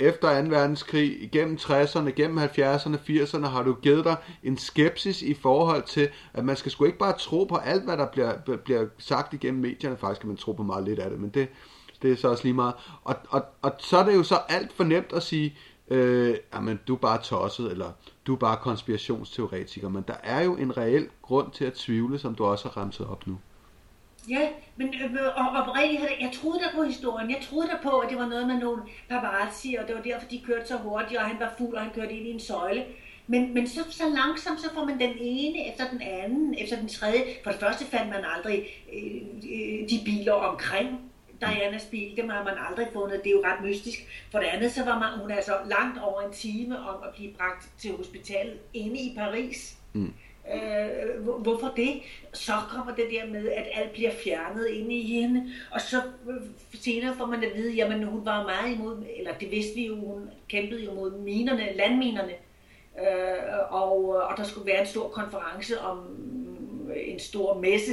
efter 2. verdenskrig, igennem 60'erne, igennem 70'erne, 80'erne, har du givet dig en skepsis i forhold til, at man skal sgu ikke bare tro på alt, hvad der bliver, bliver sagt igennem medierne. Faktisk kan man tro på meget lidt af det, men det, det er så også lige meget. Og, og, og så er det jo så alt for nemt at sige, øh, jamen du er bare tosset, eller du er bare konspirationsteoretiker, men der er jo en reel grund til at tvivle, som du også har ramset op nu. Ja, men øh, og, oprindeligt, jeg troede der på historien. Jeg troede der på, at det var noget med nogle paparazzi, og det var derfor, de kørte så hurtigt, og han var fuld, og han kørte ind i en søjle. Men, men så, så langsomt, så får man den ene efter den anden, efter den tredje. For det første fandt man aldrig øh, øh de biler omkring Dianas bil. Dem har man aldrig fundet. Det er jo ret mystisk. For det andet, så var man, hun altså langt over en time om at blive bragt til hospitalet inde i Paris. Mm. Øh, hvorfor det? Så kommer det der med, at alt bliver fjernet ind i hende, og så øh, senere får man at vide, jamen hun var meget imod, eller det vidste vi jo, hun kæmpede jo mod minerne, landminerne, øh, og, og der skulle være en stor konference om en stor messe,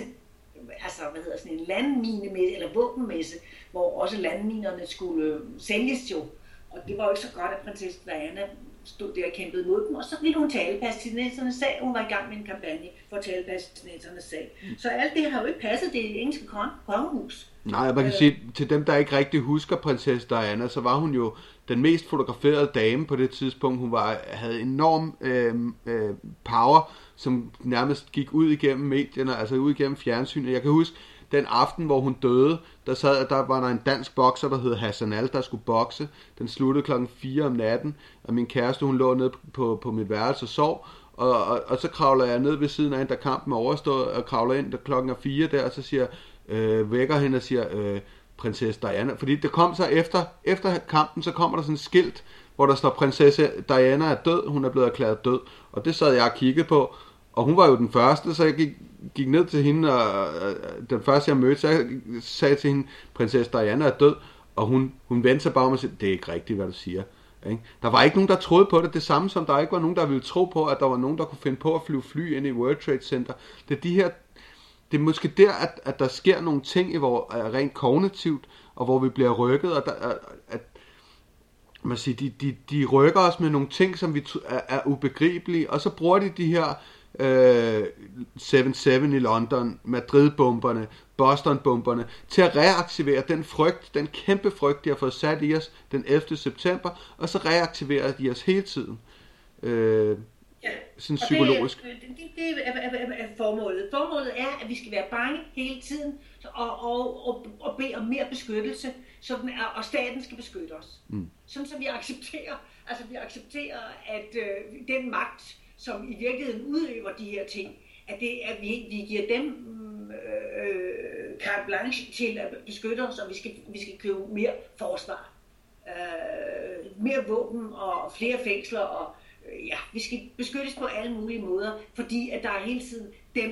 altså hvad hedder sådan en landminemesse, eller våbenmesse, hvor også landminerne skulle øh, sælges jo. Og det var jo ikke så godt, at prinsesse Diana stod der og kæmpede mod dem, og så ville hun tale palæstinensernes sag. Hun var i gang med en kampagne for at tale palæstinensernes sag. Så alt det har jo ikke passet det engelske kongehus. Nej, man kan øh, sige, til dem, der ikke rigtig husker prinsesse Diana, så var hun jo den mest fotograferede dame på det tidspunkt. Hun var, havde enorm øh, øh, power, som nærmest gik ud igennem medierne, altså ud igennem fjernsynet. Jeg kan huske, den aften, hvor hun døde, der, sad, der var der en dansk bokser, der hed Hassan Al, der skulle bokse. Den sluttede klokken 4 om natten, og min kæreste, hun lå nede på, på mit værelse og sov. Og, og, og så kravler jeg ned ved siden af hende, da kampen er overstået, og kravler ind, der klokken er 4 der, og så siger, øh, vækker hende og siger, øh, prinsesse Diana. Fordi det kom så efter, efter kampen, så kommer der sådan et skilt, hvor der står, prinsesse Diana er død, hun er blevet erklæret død. Og det sad jeg og kiggede på, og hun var jo den første, så jeg gik, gik ned til hende, og, og den første jeg mødte, så jeg sagde til hende, prinsesse Diana er død, og hun, hun vendte sig bare om og sagde, det er ikke rigtigt, hvad du siger. Ikke? Der var ikke nogen, der troede på det. Det samme som der ikke var nogen, der ville tro på, at der var nogen, der kunne finde på at flyve fly ind i World Trade Center. Det er de her det er måske der, at, at der sker nogle ting i hvor, øh, rent kognitivt, og hvor vi bliver rykket, og der, øh, at, man siger, de, de, de rykker os med nogle ting, som vi er, er ubegribelige, og så bruger de de her øh, 7-7 i London, Madrid-bomberne, Boston-bomberne, til at reaktivere den frygt, den kæmpe frygt, de har fået sat i os den 11. september, og så reaktiverer de os hele tiden. Øh, Ja. Sådan psykologisk. Det, det, det er, er, er, er formålet. Formålet er, at vi skal være bange hele tiden og, og, og, og bede om mere beskyttelse, sådan er, og staten skal beskytte os. Mm. Sådan så vi accepterer, altså vi accepterer, at øh, den magt, som i virkeligheden udøver de her ting, at, det, at vi, vi giver dem mm, øh, carte blanche til at beskytte os, og vi skal, vi skal købe mere forsvar. Øh, mere våben og flere fængsler og Øh, ja, vi skal beskyttes på alle mulige måder, fordi at der er hele tiden dem,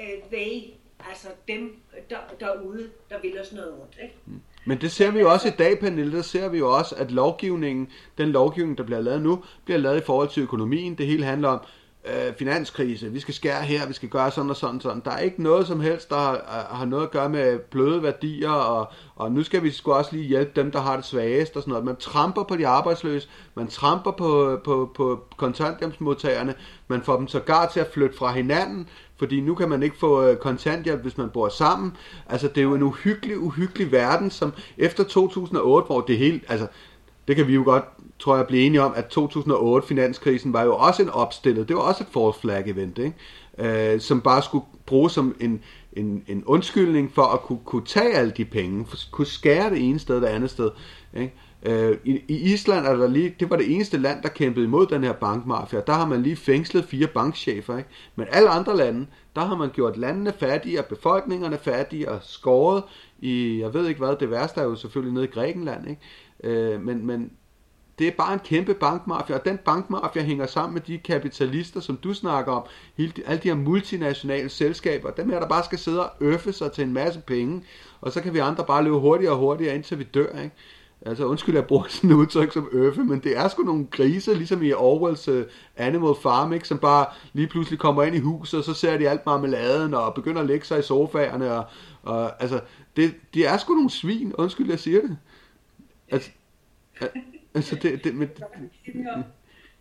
øh, they, altså dem der, derude, der vil os noget ondt. Ikke? Mm. Men det ser vi jo også i dag, Pernille, der ser vi jo også, at lovgivningen, den lovgivning, der bliver lavet nu, bliver lavet i forhold til økonomien. Det hele handler om, øh, finanskrise, vi skal skære her, vi skal gøre sådan og sådan sådan. Der er ikke noget som helst, der har, øh, har noget at gøre med bløde værdier, og, og nu skal vi sgu også lige hjælpe dem, der har det svagest og sådan noget. Man tramper på de arbejdsløse, man tramper på, på, på kontanthjælpsmodtagerne, man får dem sågar til at flytte fra hinanden, fordi nu kan man ikke få øh, kontanthjælp, hvis man bor sammen. Altså, det er jo en uhyggelig, uhyggelig verden, som efter 2008, hvor det hele, altså, det kan vi jo godt, tror jeg, blive enige om, at 2008-finanskrisen var jo også en opstillet, det var også et false flag event, ikke? Øh, som bare skulle bruges som en, en, en undskyldning for at kunne, kunne tage alle de penge, for, kunne skære det ene sted det andet sted. Ikke? Øh, i, I Island er der lige, det var det eneste land, der kæmpede imod den her bankmafia. Der har man lige fængslet fire bankchefer. Ikke? Men alle andre lande, der har man gjort landene fattige befolkningerne fattige og skåret i, jeg ved ikke hvad, det værste er jo selvfølgelig nede i Grækenland. Ikke? Øh, men, men det er bare en kæmpe bankmafia, og den bankmafia hænger sammen med de kapitalister, som du snakker om, hele, alle de her multinationale selskaber, dem her, der bare skal sidde og øffe sig til en masse penge, og så kan vi andre bare løbe hurtigere og hurtigere, indtil vi dør, ikke? Altså undskyld, jeg bruger sådan et udtryk som øffe, men det er sgu nogle grise, ligesom i Orwells uh, Animal Farm, ikke? som bare lige pludselig kommer ind i huset, og så ser de alt marmeladen, og begynder at lægge sig i sofaerne, og, og altså, det, de er sgu nogle svin, undskyld, jeg siger det. Altså, altså det, det, men,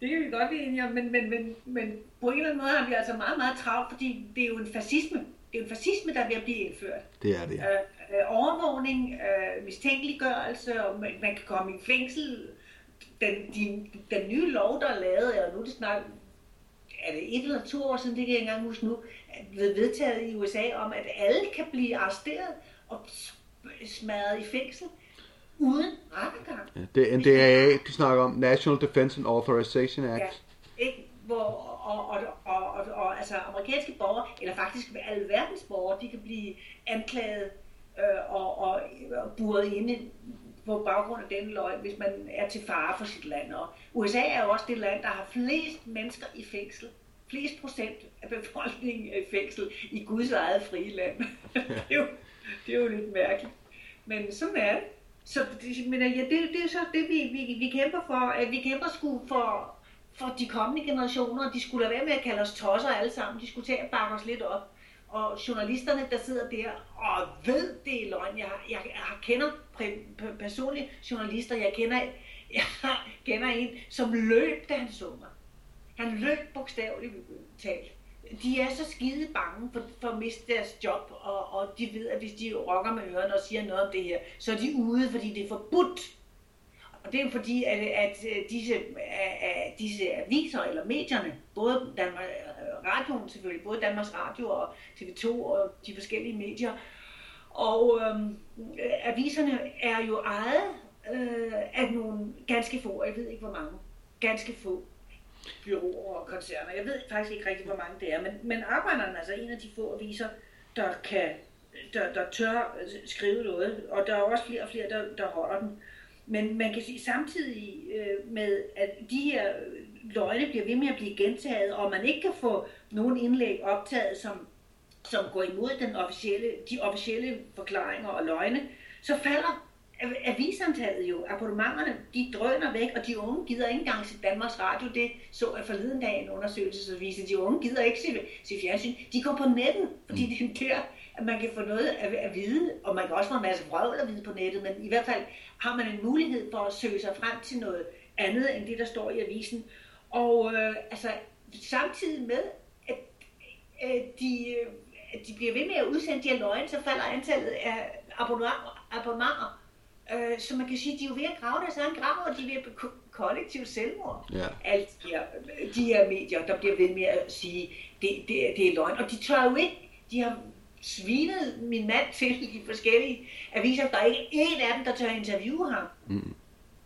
det kan vi godt blive enige om, men, men, men, men på en eller anden måde har vi altså meget, meget travlt, fordi det er jo en fascisme. Det er en fascisme, der er ved at blive indført. Det er det. Øh, øh, overvågning, øh, mistænkeliggørelse, og man, man kan komme i fængsel. Den, de, den nye lov, der er lavet, eller nu er det snart er det et eller to år siden, det kan jeg ikke engang huske nu, er blevet vedtaget i USA om, at alle kan blive arresteret og smadret i fængsel uden rettergang. Ja, det er NDAA, du snakker om, National Defense and Authorization Act. Ja, ikke? Hvor, og, og, og, og, og, altså amerikanske borgere, eller faktisk alle verdens borgere, de kan blive anklaget øh, og, og, og buret inde på baggrund af den løgn, hvis man er til fare for sit land. Og USA er jo også det land, der har flest mennesker i fængsel flest procent af befolkningen i fængsel i Guds eget frie land. det, er jo, det er jo lidt mærkeligt. Men sådan er det. Så men, ja, det, det er så det, vi, vi, vi kæmper for. At vi kæmper sgu for, for de kommende generationer. De skulle lade være med at kalde os tosser alle sammen. De skulle tage og bakke os lidt op. Og journalisterne, der sidder der og ved, det er løgn. Jeg, jeg, jeg kender personlige journalister. Jeg kender, jeg kender en, som løb, da han så mig. Han løb bogstaveligt talt. De er så skide bange for, for at miste deres job, og, og de ved, at hvis de rokker med ørerne og siger noget om det her, så er de ude, fordi det er forbudt. Og det er jo fordi, at, at øh, disse, at disse aviser eller medierne, både Danmark, radioen selvfølgelig, både Danmarks Radio og TV2 og de forskellige medier, og øh, aviserne er jo ejet øh, af nogle ganske få, jeg ved ikke hvor mange, ganske få byråer og koncerner. Jeg ved faktisk ikke rigtig, hvor mange det er, men, men arbejderne er altså en af de få aviser, der kan der, der tør skrive noget, og der er også flere og flere, der, der holder den. Men man kan sige samtidig øh, med, at de her løgne bliver ved med at blive gentaget, og man ikke kan få nogen indlæg optaget, som, som går imod den officielle, de officielle forklaringer og løgne, så falder avisantallet jo, abonnementerne, de drøner væk, og de unge gider ikke engang se Danmarks Radio. Det så jeg forleden dag en undersøgelse, så viser, de unge gider ikke se, se fjernsyn. De går på nettet, fordi mm. det er der, at man kan få noget at, at vide, og man kan også få en masse vrøvl at vide på nettet, men i hvert fald har man en mulighed for at søge sig frem til noget andet, end det, der står i avisen. Og øh, altså, samtidig med, at, at de, øh, at de bliver ved med at udsende de her løgne, så falder antallet af abonnementer, abonnementer Øh, så man kan sige, at de er jo ved at grave deres egen grav, og de er ved at kollektivt selvmord. Ja. Alt de her, de her medier, der bliver ved med at sige, det, det, det er løgn. Og de tør jo ikke, de har svinet min mand til i forskellige aviser. Der er ikke én af dem, der tør interviewe ham. Mm.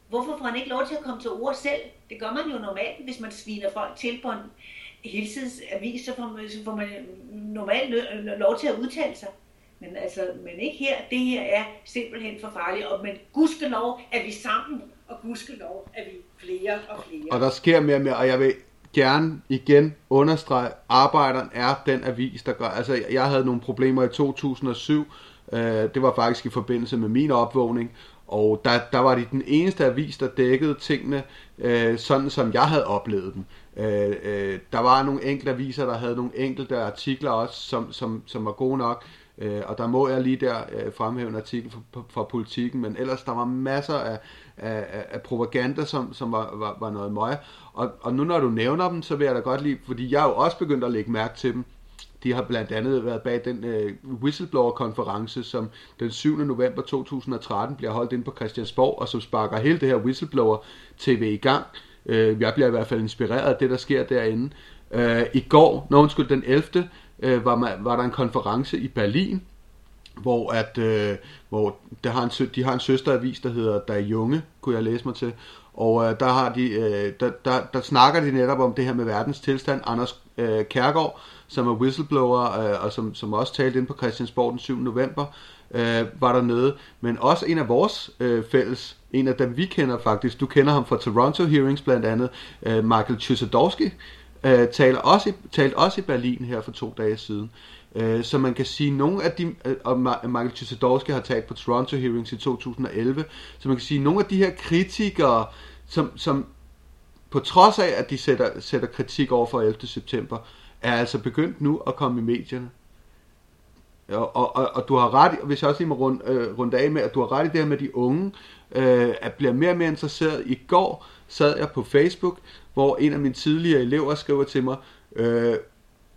Hvorfor får han ikke lov til at komme til ord selv? Det gør man jo normalt, hvis man sviner folk til på en helsidsavis, så får man, så får man normalt lov til at udtale sig. Men, altså, men ikke her. Det her er simpelthen for farligt. Og, men gudskelov er vi sammen, og gudskelov er vi flere og flere. Og der sker mere og mere, og jeg vil gerne igen understrege, arbejderen er den avis, der gør, altså jeg havde nogle problemer i 2007, øh, det var faktisk i forbindelse med min opvågning, og der, der var de den eneste avis, der dækkede tingene, øh, sådan som jeg havde oplevet dem. Øh, øh, der var nogle enkelte aviser, der havde nogle enkelte artikler også, som, som, som var gode nok, Øh, og der må jeg lige der øh, fremhæve en artikel fra, fra politikken, men ellers der var masser af, af, af propaganda, som, som var, var, var noget møg. Og, og nu når du nævner dem, så vil jeg da godt lide, fordi jeg er jo også begyndt at lægge mærke til dem. De har blandt andet været bag den øh, whistleblower-konference, som den 7. november 2013 bliver holdt ind på Christiansborg, og som sparker hele det her whistleblower-tv i gang. Øh, jeg bliver i hvert fald inspireret af det, der sker derinde. Øh, I går, når undskyld, den 11 øh, var, man, var der en konference i Berlin, hvor at øh, hvor der har en, de har en søsteravis, der hedder Der Junge, kunne jeg læse mig til, og øh, der har de øh, der, der, der snakker de netop om det her med verdens tilstand. Anders øh, Kærgaard, som er whistleblower øh, og som, som også talte ind på Christiansborg den 7. november, øh, var der nede, men også en af vores øh, fælles, en af dem vi kender faktisk, du kender ham fra Toronto Hearings blandt andet, øh, Michael Tchusodowski, øh, taler også, talte også i Berlin her for to dage siden. Øh, så man kan sige, nogle af de, øh, og Michael Tchaikovsky har talt på Toronto Hearings i 2011, så man kan sige, nogle af de her kritikere, som, som på trods af, at de sætter, sætter kritik over for 11. september, er altså begyndt nu at komme i medierne. Og, og, og, og du har ret, hvis jeg også lige må runde, øh, runde af med, at du har ret i det her med de unge, øh, at bliver mere og mere interesseret. I går sad jeg på Facebook, hvor en af mine tidligere elever skriver til mig, øh,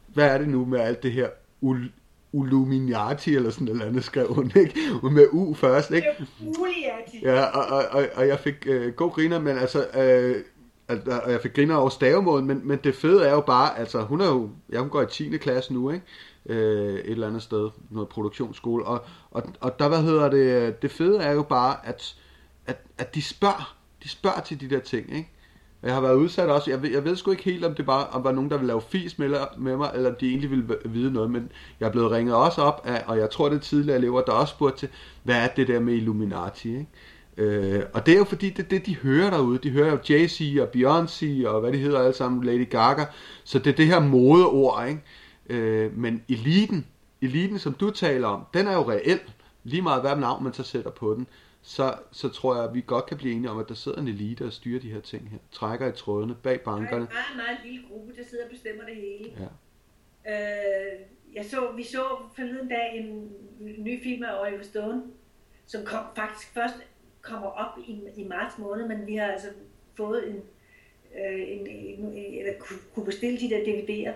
hvad er det nu med alt det her ul- Illuminati eller sådan noget andet skrev hun, ikke? Med U først, ikke? Ja, og, og, og, og jeg fik øh, god griner, men altså, øh, Altså, og jeg fik griner over stavemåden, men, men det fede er jo bare, altså hun er jo, ja, hun går i 10. klasse nu, ikke? Øh, et eller andet sted, noget produktionsskole, og, og, og der, hvad hedder det, det fede er jo bare, at, at, at de spørger, de spørger til de der ting, ikke? Og Jeg har været udsat også. Jeg ved, jeg ved sgu ikke helt, om det bare om var nogen, der ville lave fis med, med mig, eller om de egentlig ville vide noget, men jeg er blevet ringet også op af, og jeg tror, det er tidligere elever, der også spurgte til, hvad er det der med Illuminati, ikke? Øh, og det er jo fordi, det er det, de hører derude. De hører jo Jay-Z og Beyoncé og hvad de hedder alle sammen, Lady Gaga. Så det er det her modeord, ikke? Øh, men eliten, eliten, som du taler om, den er jo reel. Lige meget hvad navn man så sætter på den, så, så tror jeg, at vi godt kan blive enige om, at der sidder en elite og styrer de her ting her. Trækker i trådene bag bankerne. Der er en meget, meget lille gruppe, der sidder og bestemmer det hele. Ja. Øh, jeg så, vi så forleden dag en ny film af Oliver Stone, som kom, faktisk først kommer op i, i marts måned, men vi har altså fået en, øh, en, en, en eller kunne, bestille de der DVD'er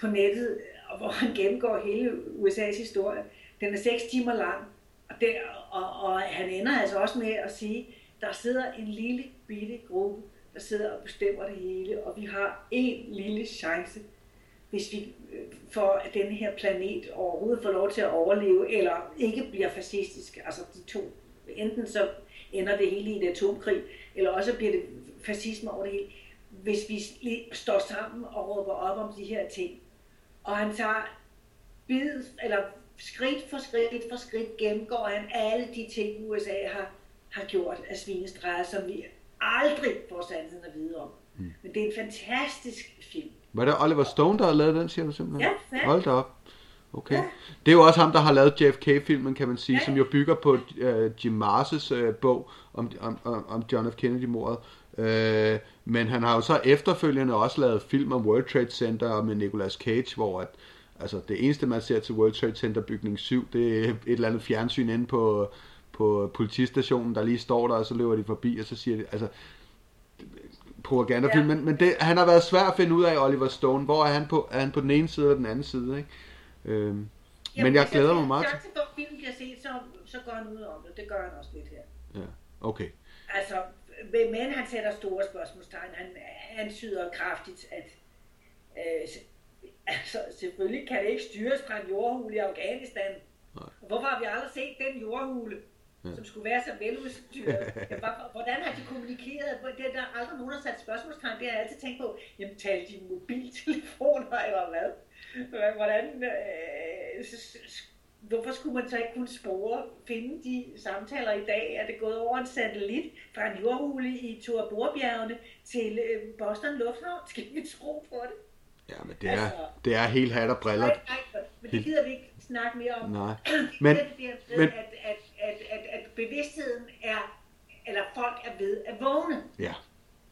på nettet, hvor han gennemgår hele USA's historie. Den er 6 timer lang, og, det, og, og han ender altså også med at sige, der sidder en lille bitte gruppe, der sidder og bestemmer det hele, og vi har en lille chance, hvis vi øh, får at denne her planet overhovedet får lov til at overleve, eller ikke bliver fascistisk. Altså de to. Enten så ender det hele i en atomkrig, eller også bliver det fascisme over det hele. Hvis vi står sammen og råber op om de her ting, og han tager bid, eller skridt for skridt for skridt gennemgår han alle de ting, USA har, har gjort af svinestreger, som vi aldrig får sandheden at vide om. Mm. Men det er en fantastisk film. Var det Oliver Stone, der har lavet den, siger du simpelthen? Ja, ja. Hold da op. Okay. Ja. Det er jo også ham, der har lavet JFK-filmen, kan man sige, ja. som jo bygger på uh, Jim Mars' uh, bog om, om, om John F. Kennedy-mordet. Uh, men han har jo så efterfølgende også lavet film om World Trade Center med Nicolas Cage, hvor at, altså, det eneste, man ser til World Trade Center bygning 7, det er et eller andet fjernsyn inde på, på politistationen, der lige står der, og så løber de forbi, og så siger de, altså, propagandafilm, ja. men, men det, han har været svær at finde ud af, Oliver Stone. Hvor er han på, er han på den ene side eller den anden side, ikke? Øhm, Jamen, men jeg glæder mig meget til... Hvis filmen bliver set, så, så går han ud om det. Det gør han også lidt her. Ja, okay. Altså, men han sætter store spørgsmålstegn. Han antyder kraftigt, at øh, altså, selvfølgelig kan det ikke styres fra en jordhule i Afghanistan. Nej. Hvorfor har vi aldrig set den jordhule? Ja. som skulle være så veludstyret. Hvordan har de kommunikeret? Det er der aldrig nogen, der sat spørgsmålstegn. Det har jeg altid tænkt på. Jamen, talte de mobiltelefoner, eller hvad? Hvordan, øh, hvorfor skulle man så ikke kunne spore, finde de samtaler i dag? Er det gået over en satellit fra en jordhule i Toraborbjergene til øh, Boston Lufthavn? Skal vi tro på det? Ja, men det er, altså, det er helt hat og briller. Nej, nej, men det gider vi ikke snakke mere om. Nej. Men, det, det, det, men, at, at at, at, at bevidstheden er, eller folk er ved at vågne. Ja.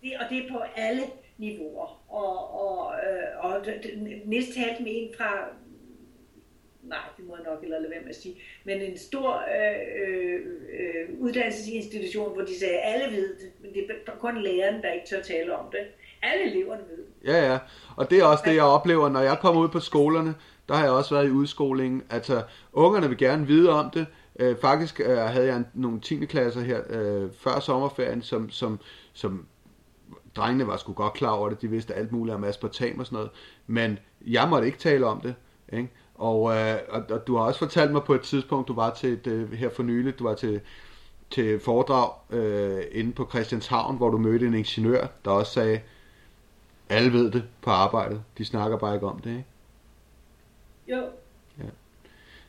Det, og det er på alle niveauer. Og, og, øh, og næste talte med en fra, nej, det må jeg nok eller lade være med at sige, men en stor øh, øh, uddannelsesinstitution, hvor de sagde, at alle ved det, men det er kun læreren, der ikke tør tale om det. Alle eleverne ved. Ja, ja. Og det er også det, jeg oplever, når jeg kommer ud på skolerne. Der har jeg også været i udskolingen. Altså, ungerne vil gerne vide om det, Øh, faktisk øh, havde jeg en, nogle 10. klasser her øh, før sommerferien, som, som, som drengene var sgu godt klar over det. De vidste alt muligt om aspartam og sådan noget. Men jeg måtte ikke tale om det. Ikke? Og, øh, og, og du har også fortalt mig på et tidspunkt, du var til et, øh, her for nylig, du var til, til foredrag øh, inde på Christianshavn, hvor du mødte en ingeniør, der også sagde, alle ved det på arbejdet. De snakker bare ikke om det, ikke? Jo. Ja.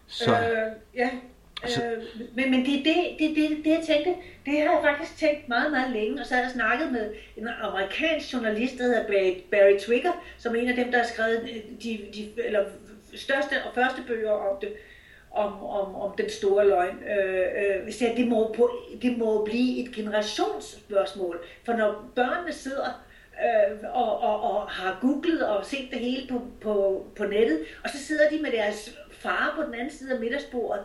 Så. Øh, ja, Altså, øh, men, men det er det, det, det, det, jeg tænkte, det har jeg faktisk tænkt meget, meget længe, og så har jeg snakket med en amerikansk journalist, der hedder Barry, Barry Twigger, som er en af dem, der har skrevet de, de eller største og første bøger om det, om, om, om den store løgn. Øh, øh, det, må på, det må blive et generationsspørgsmål, for når børnene sidder øh, og, og, og har googlet og set det hele på, på, på nettet, og så sidder de med deres far på den anden side af middagsbordet,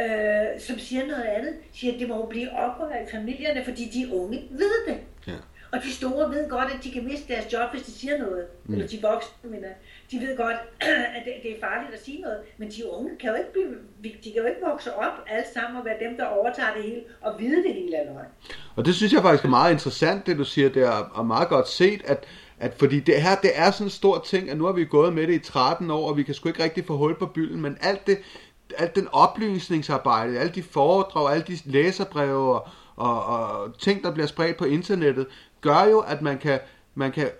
øh, som siger noget andet, siger, at det må blive oprør i familierne, fordi de unge ved det. Ja. Og de store ved godt, at de kan miste deres job, hvis de siger noget. Mm. Eller de voksne, mener. De ved godt, at det, det er farligt at sige noget. Men de unge kan jo ikke, blive, de kan jo ikke vokse op alle sammen og være dem, der overtager det hele og vide det hele af. Og det synes jeg faktisk er meget interessant, det du siger der, og meget godt set, at, at fordi det her, det er sådan en stor ting, at nu har vi gået med det i 13 år, og vi kan sgu ikke rigtig få hul på bylden, men alt det, alt den oplysningsarbejde, alle de foredrag, alle de læserbreve og, og, og ting, der bliver spredt på internettet, gør jo, at man kan, man kan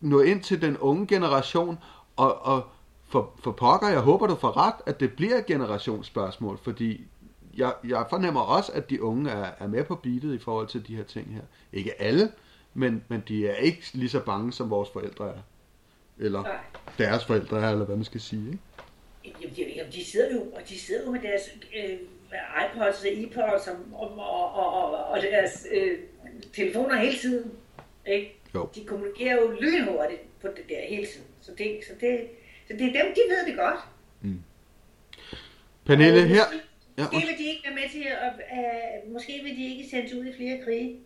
nå ind til den unge generation, og, og for, for pokker, jeg håber du får ret, at det bliver et generationsspørgsmål, fordi jeg, jeg fornemmer også, at de unge er, er med på beatet i forhold til de her ting her. Ikke alle, men, men de er ikke lige så bange, som vores forældre er. Eller Nej. deres forældre er, eller hvad man skal sige. Ikke? Jamen, de, jamen, de sidder jo, og de sidder jo med deres øh, iPods og iPods og, og, og, og, og deres øh, telefoner hele tiden. Ikke? Jo. De kommunikerer jo lynhurtigt på det der hele tiden. Det, så det, så det er dem, de ved det godt. Pernille, Og her... Ja, måske vil de ikke være med til at, uh, måske vil de ikke sendes ud i flere krige.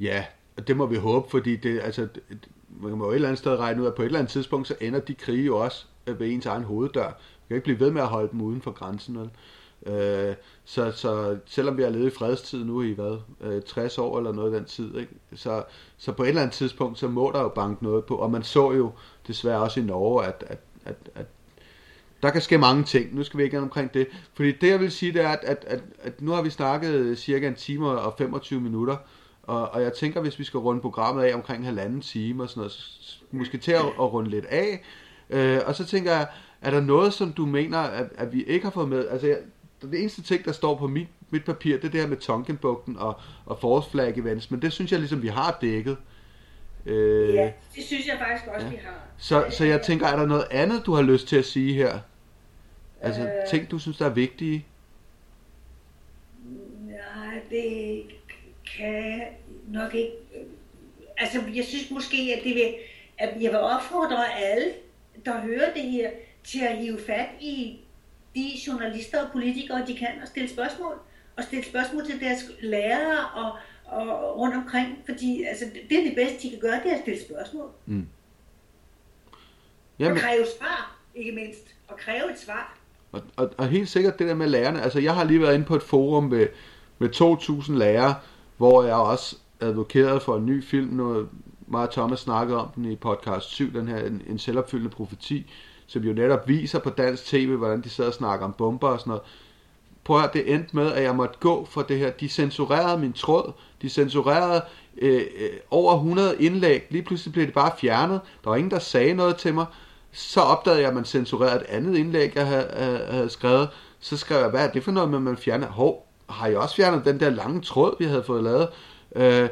Ja, og det må vi håbe, fordi det, altså, man må jo et eller andet sted regne ud, at på et eller andet tidspunkt, så ender de krige jo også øh, ved ens egen hoveddør. Vi kan ikke blive ved med at holde dem uden for grænsen. Vel? Øh, så, så selvom vi har levet i fredstid nu i hvad, øh, 60 år eller noget af den tid, ikke? Så, så på et eller andet tidspunkt, så må der jo banke noget på. Og man så jo desværre også i Norge, at, at, at, at der kan ske mange ting. Nu skal vi ikke omkring det. Fordi det, jeg vil sige, det er, at, at, at, at nu har vi snakket cirka en time og 25 minutter. Og, og jeg tænker, hvis vi skal runde programmet af omkring en halvanden time og sådan noget, så måske til at, at runde lidt af. Øh, og så tænker jeg, er der noget, som du mener, at, at vi ikke har fået med? Altså, jeg, det eneste ting, der står på mit, mit papir, det er det her med Tonkinbugten og, og Force Flag Events, men det synes jeg ligesom, vi har dækket. Øh, Ja, det synes jeg faktisk også, ja. vi har. så, så jeg tænker, er der noget andet, du har lyst til at sige her? Altså, Øh. ting, du synes, der er vigtige? Nej, det kan nok ikke. Altså, jeg synes måske, at det vil, at jeg vil opfordre alle, der hører det her, til at hive fat i de journalister og politikere, de kan, og stille spørgsmål. Og stille spørgsmål til deres lærere og, og rundt omkring. Fordi altså, det er det bedste, de kan gøre, det er at stille spørgsmål. Mm. Og Jamen, kræve svar, ikke mindst. Og kræve et svar. og, og, og helt sikkert det der med lærerne. Altså, jeg har lige været inde på et forum med, med 2.000 lærere, hvor jeg også advokerede for en ny film. Nu mig og Thomas snakkede om den i podcast 7, den her En, en selvopfyldende profeti, som jo netop viser på dansk tv, hvordan de sad og snakker om bomber og sådan noget. Prøv at høre, det endte med, at jeg måtte gå for det her. De censurerede min tråd. De censurerede øh, øh, over 100 indlæg. Lige pludselig blev det bare fjernet. Der var ingen, der sagde noget til mig. Så opdagede jeg, at man censurerede et andet indlæg, jeg havde, havde, havde skrevet. Så skrev jeg, hvad er det for noget med, at man fjerner? Hov, har jeg også fjernet den der lange tråd, vi havde fået lavet? Øh,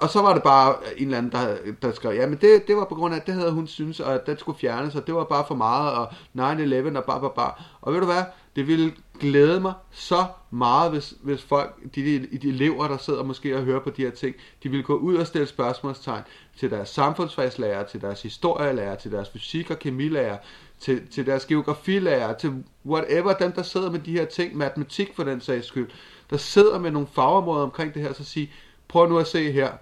og så var det bare en eller anden, der, der skrev, ja, men det, det var på grund af, at det havde hun synes, og at den skulle fjernes, og det var bare for meget, og 9-11 og bare, bare, bare. Og ved du hvad, det ville glæde mig så meget, hvis, hvis folk, de, de, de elever, der sidder måske og hører på de her ting, de ville gå ud og stille spørgsmålstegn til deres samfundsfagslærer, til deres historielærer, til deres fysik- og kemilærer, til, til deres geografilærer, til whatever, dem der sidder med de her ting, matematik for den sags skyld, der sidder med nogle fagområder omkring det her, så sige, prøv nu at se her,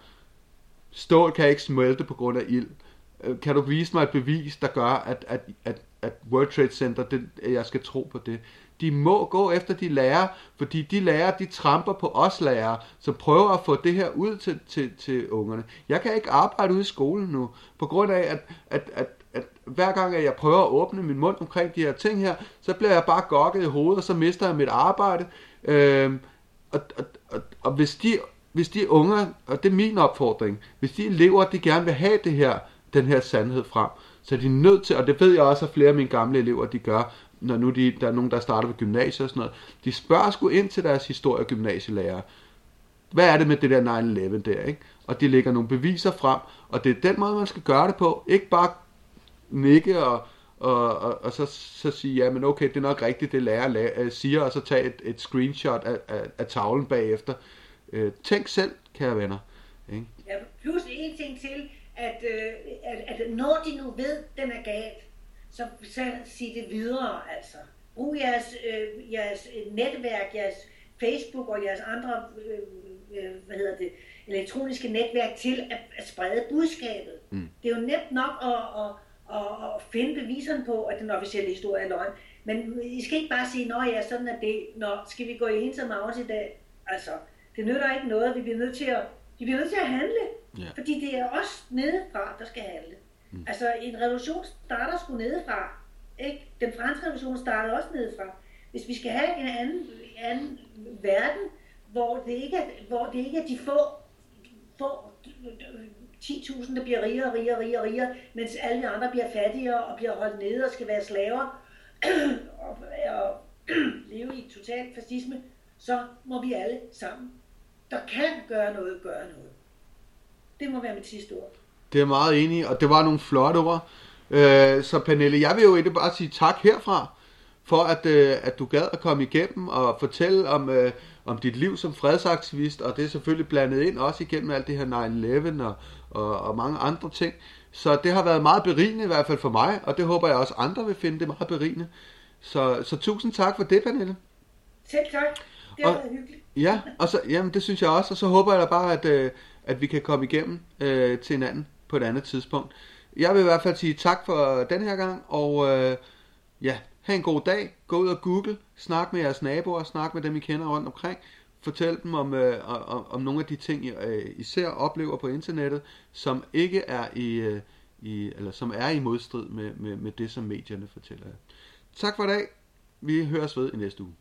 stål kan ikke smelte på grund af ild. Øh, kan du vise mig et bevis, der gør, at, at, at, at World Trade Center, det, at jeg skal tro på det? De må gå efter de lærere, fordi de lærere, de tramper på os lærere, som prøver at få det her ud til, til, til ungerne. Jeg kan ikke arbejde ude i skolen nu, på grund af, at, at, at, at hver gang, at jeg prøver at åbne min mund omkring de her ting her, så bliver jeg bare gokket i hovedet, og så mister jeg mit arbejde. Øhm, og, og, og, og hvis de hvis de unger, og det er min opfordring, hvis de elever, de gerne vil have det her, den her sandhed frem, så er de nødt til, og det ved jeg også, at flere af mine gamle elever, de gør, når nu de, der er nogen, der starter ved gymnasiet og sådan noget, de spørger sgu ind til deres historie- og gymnasielærer. Hvad er det med det der 9-11 der, ikke? Og de lægger nogle beviser frem, og det er den måde, man skal gøre det på. Ikke bare nikke og, og, og, og så, så sige, ja, men okay, det er nok rigtigt, det lærer la- øh, siger, og så tage et, et screenshot af, af, af tavlen bagefter. Øh, tænk selv, kære venner. Ikke? Ja, plus en ting til, at, øh, at, at når de nu ved, den er galt, så, så sig det videre, altså. Brug jeres, øh, jeres netværk, jeres Facebook og jeres andre, øh, øh, hvad hedder det, elektroniske netværk til at, at sprede budskabet. Mm. Det er jo nemt nok at, at, at, at finde beviserne på, at den officielle historie er løgn. Men I skal ikke bare sige, nå ja, sådan er det. Nå, skal vi gå i hendes og i dag? Altså, det nytter ikke noget. Vi bliver nødt til at, vi bliver nødt til at handle. Ja. Fordi det er os nedefra, der skal handle. Mm. Altså, en revolution starter sgu nedefra. Ikke? Den franske revolution startede også nedefra. Hvis vi skal have en anden, anden verden, hvor det, ikke er, hvor det ikke er de få, få 10.000, der bliver rigere og rigere og rigere, og rigere, mens alle de andre bliver fattigere og bliver holdt nede og skal være slaver og, og leve i total fascisme, så må vi alle sammen, der kan gøre noget, gøre noget. Det må være mit sidste ord. Det er meget enig, og det var nogle flotte ord. Øh, så Pernille, jeg vil jo egentlig bare sige tak herfra, for at, øh, at du gad at komme igennem og fortælle om, øh, om dit liv som fredsaktivist, og det er selvfølgelig blandet ind også igennem alt det her 9-11 og, og, og mange andre ting. Så det har været meget berigende i hvert fald for mig, og det håber jeg også andre vil finde det meget berigende. Så, så tusind tak for det, Pernille. Selv tak. Det har været hyggeligt. Ja, og så, jamen, det synes jeg også, og så håber jeg da bare, at, øh, at vi kan komme igennem øh, til hinanden på et andet tidspunkt. Jeg vil i hvert fald sige tak for den her gang, og øh, ja, have en god dag. Gå ud og google, snak med jeres naboer, snak med dem, I kender rundt omkring. Fortæl dem om, øh, om, om nogle af de ting, I øh, især oplever på internettet, som ikke er i, øh, i eller som er i modstrid med, med, med det, som medierne fortæller jer. Tak for i dag. Vi høres ved i næste uge.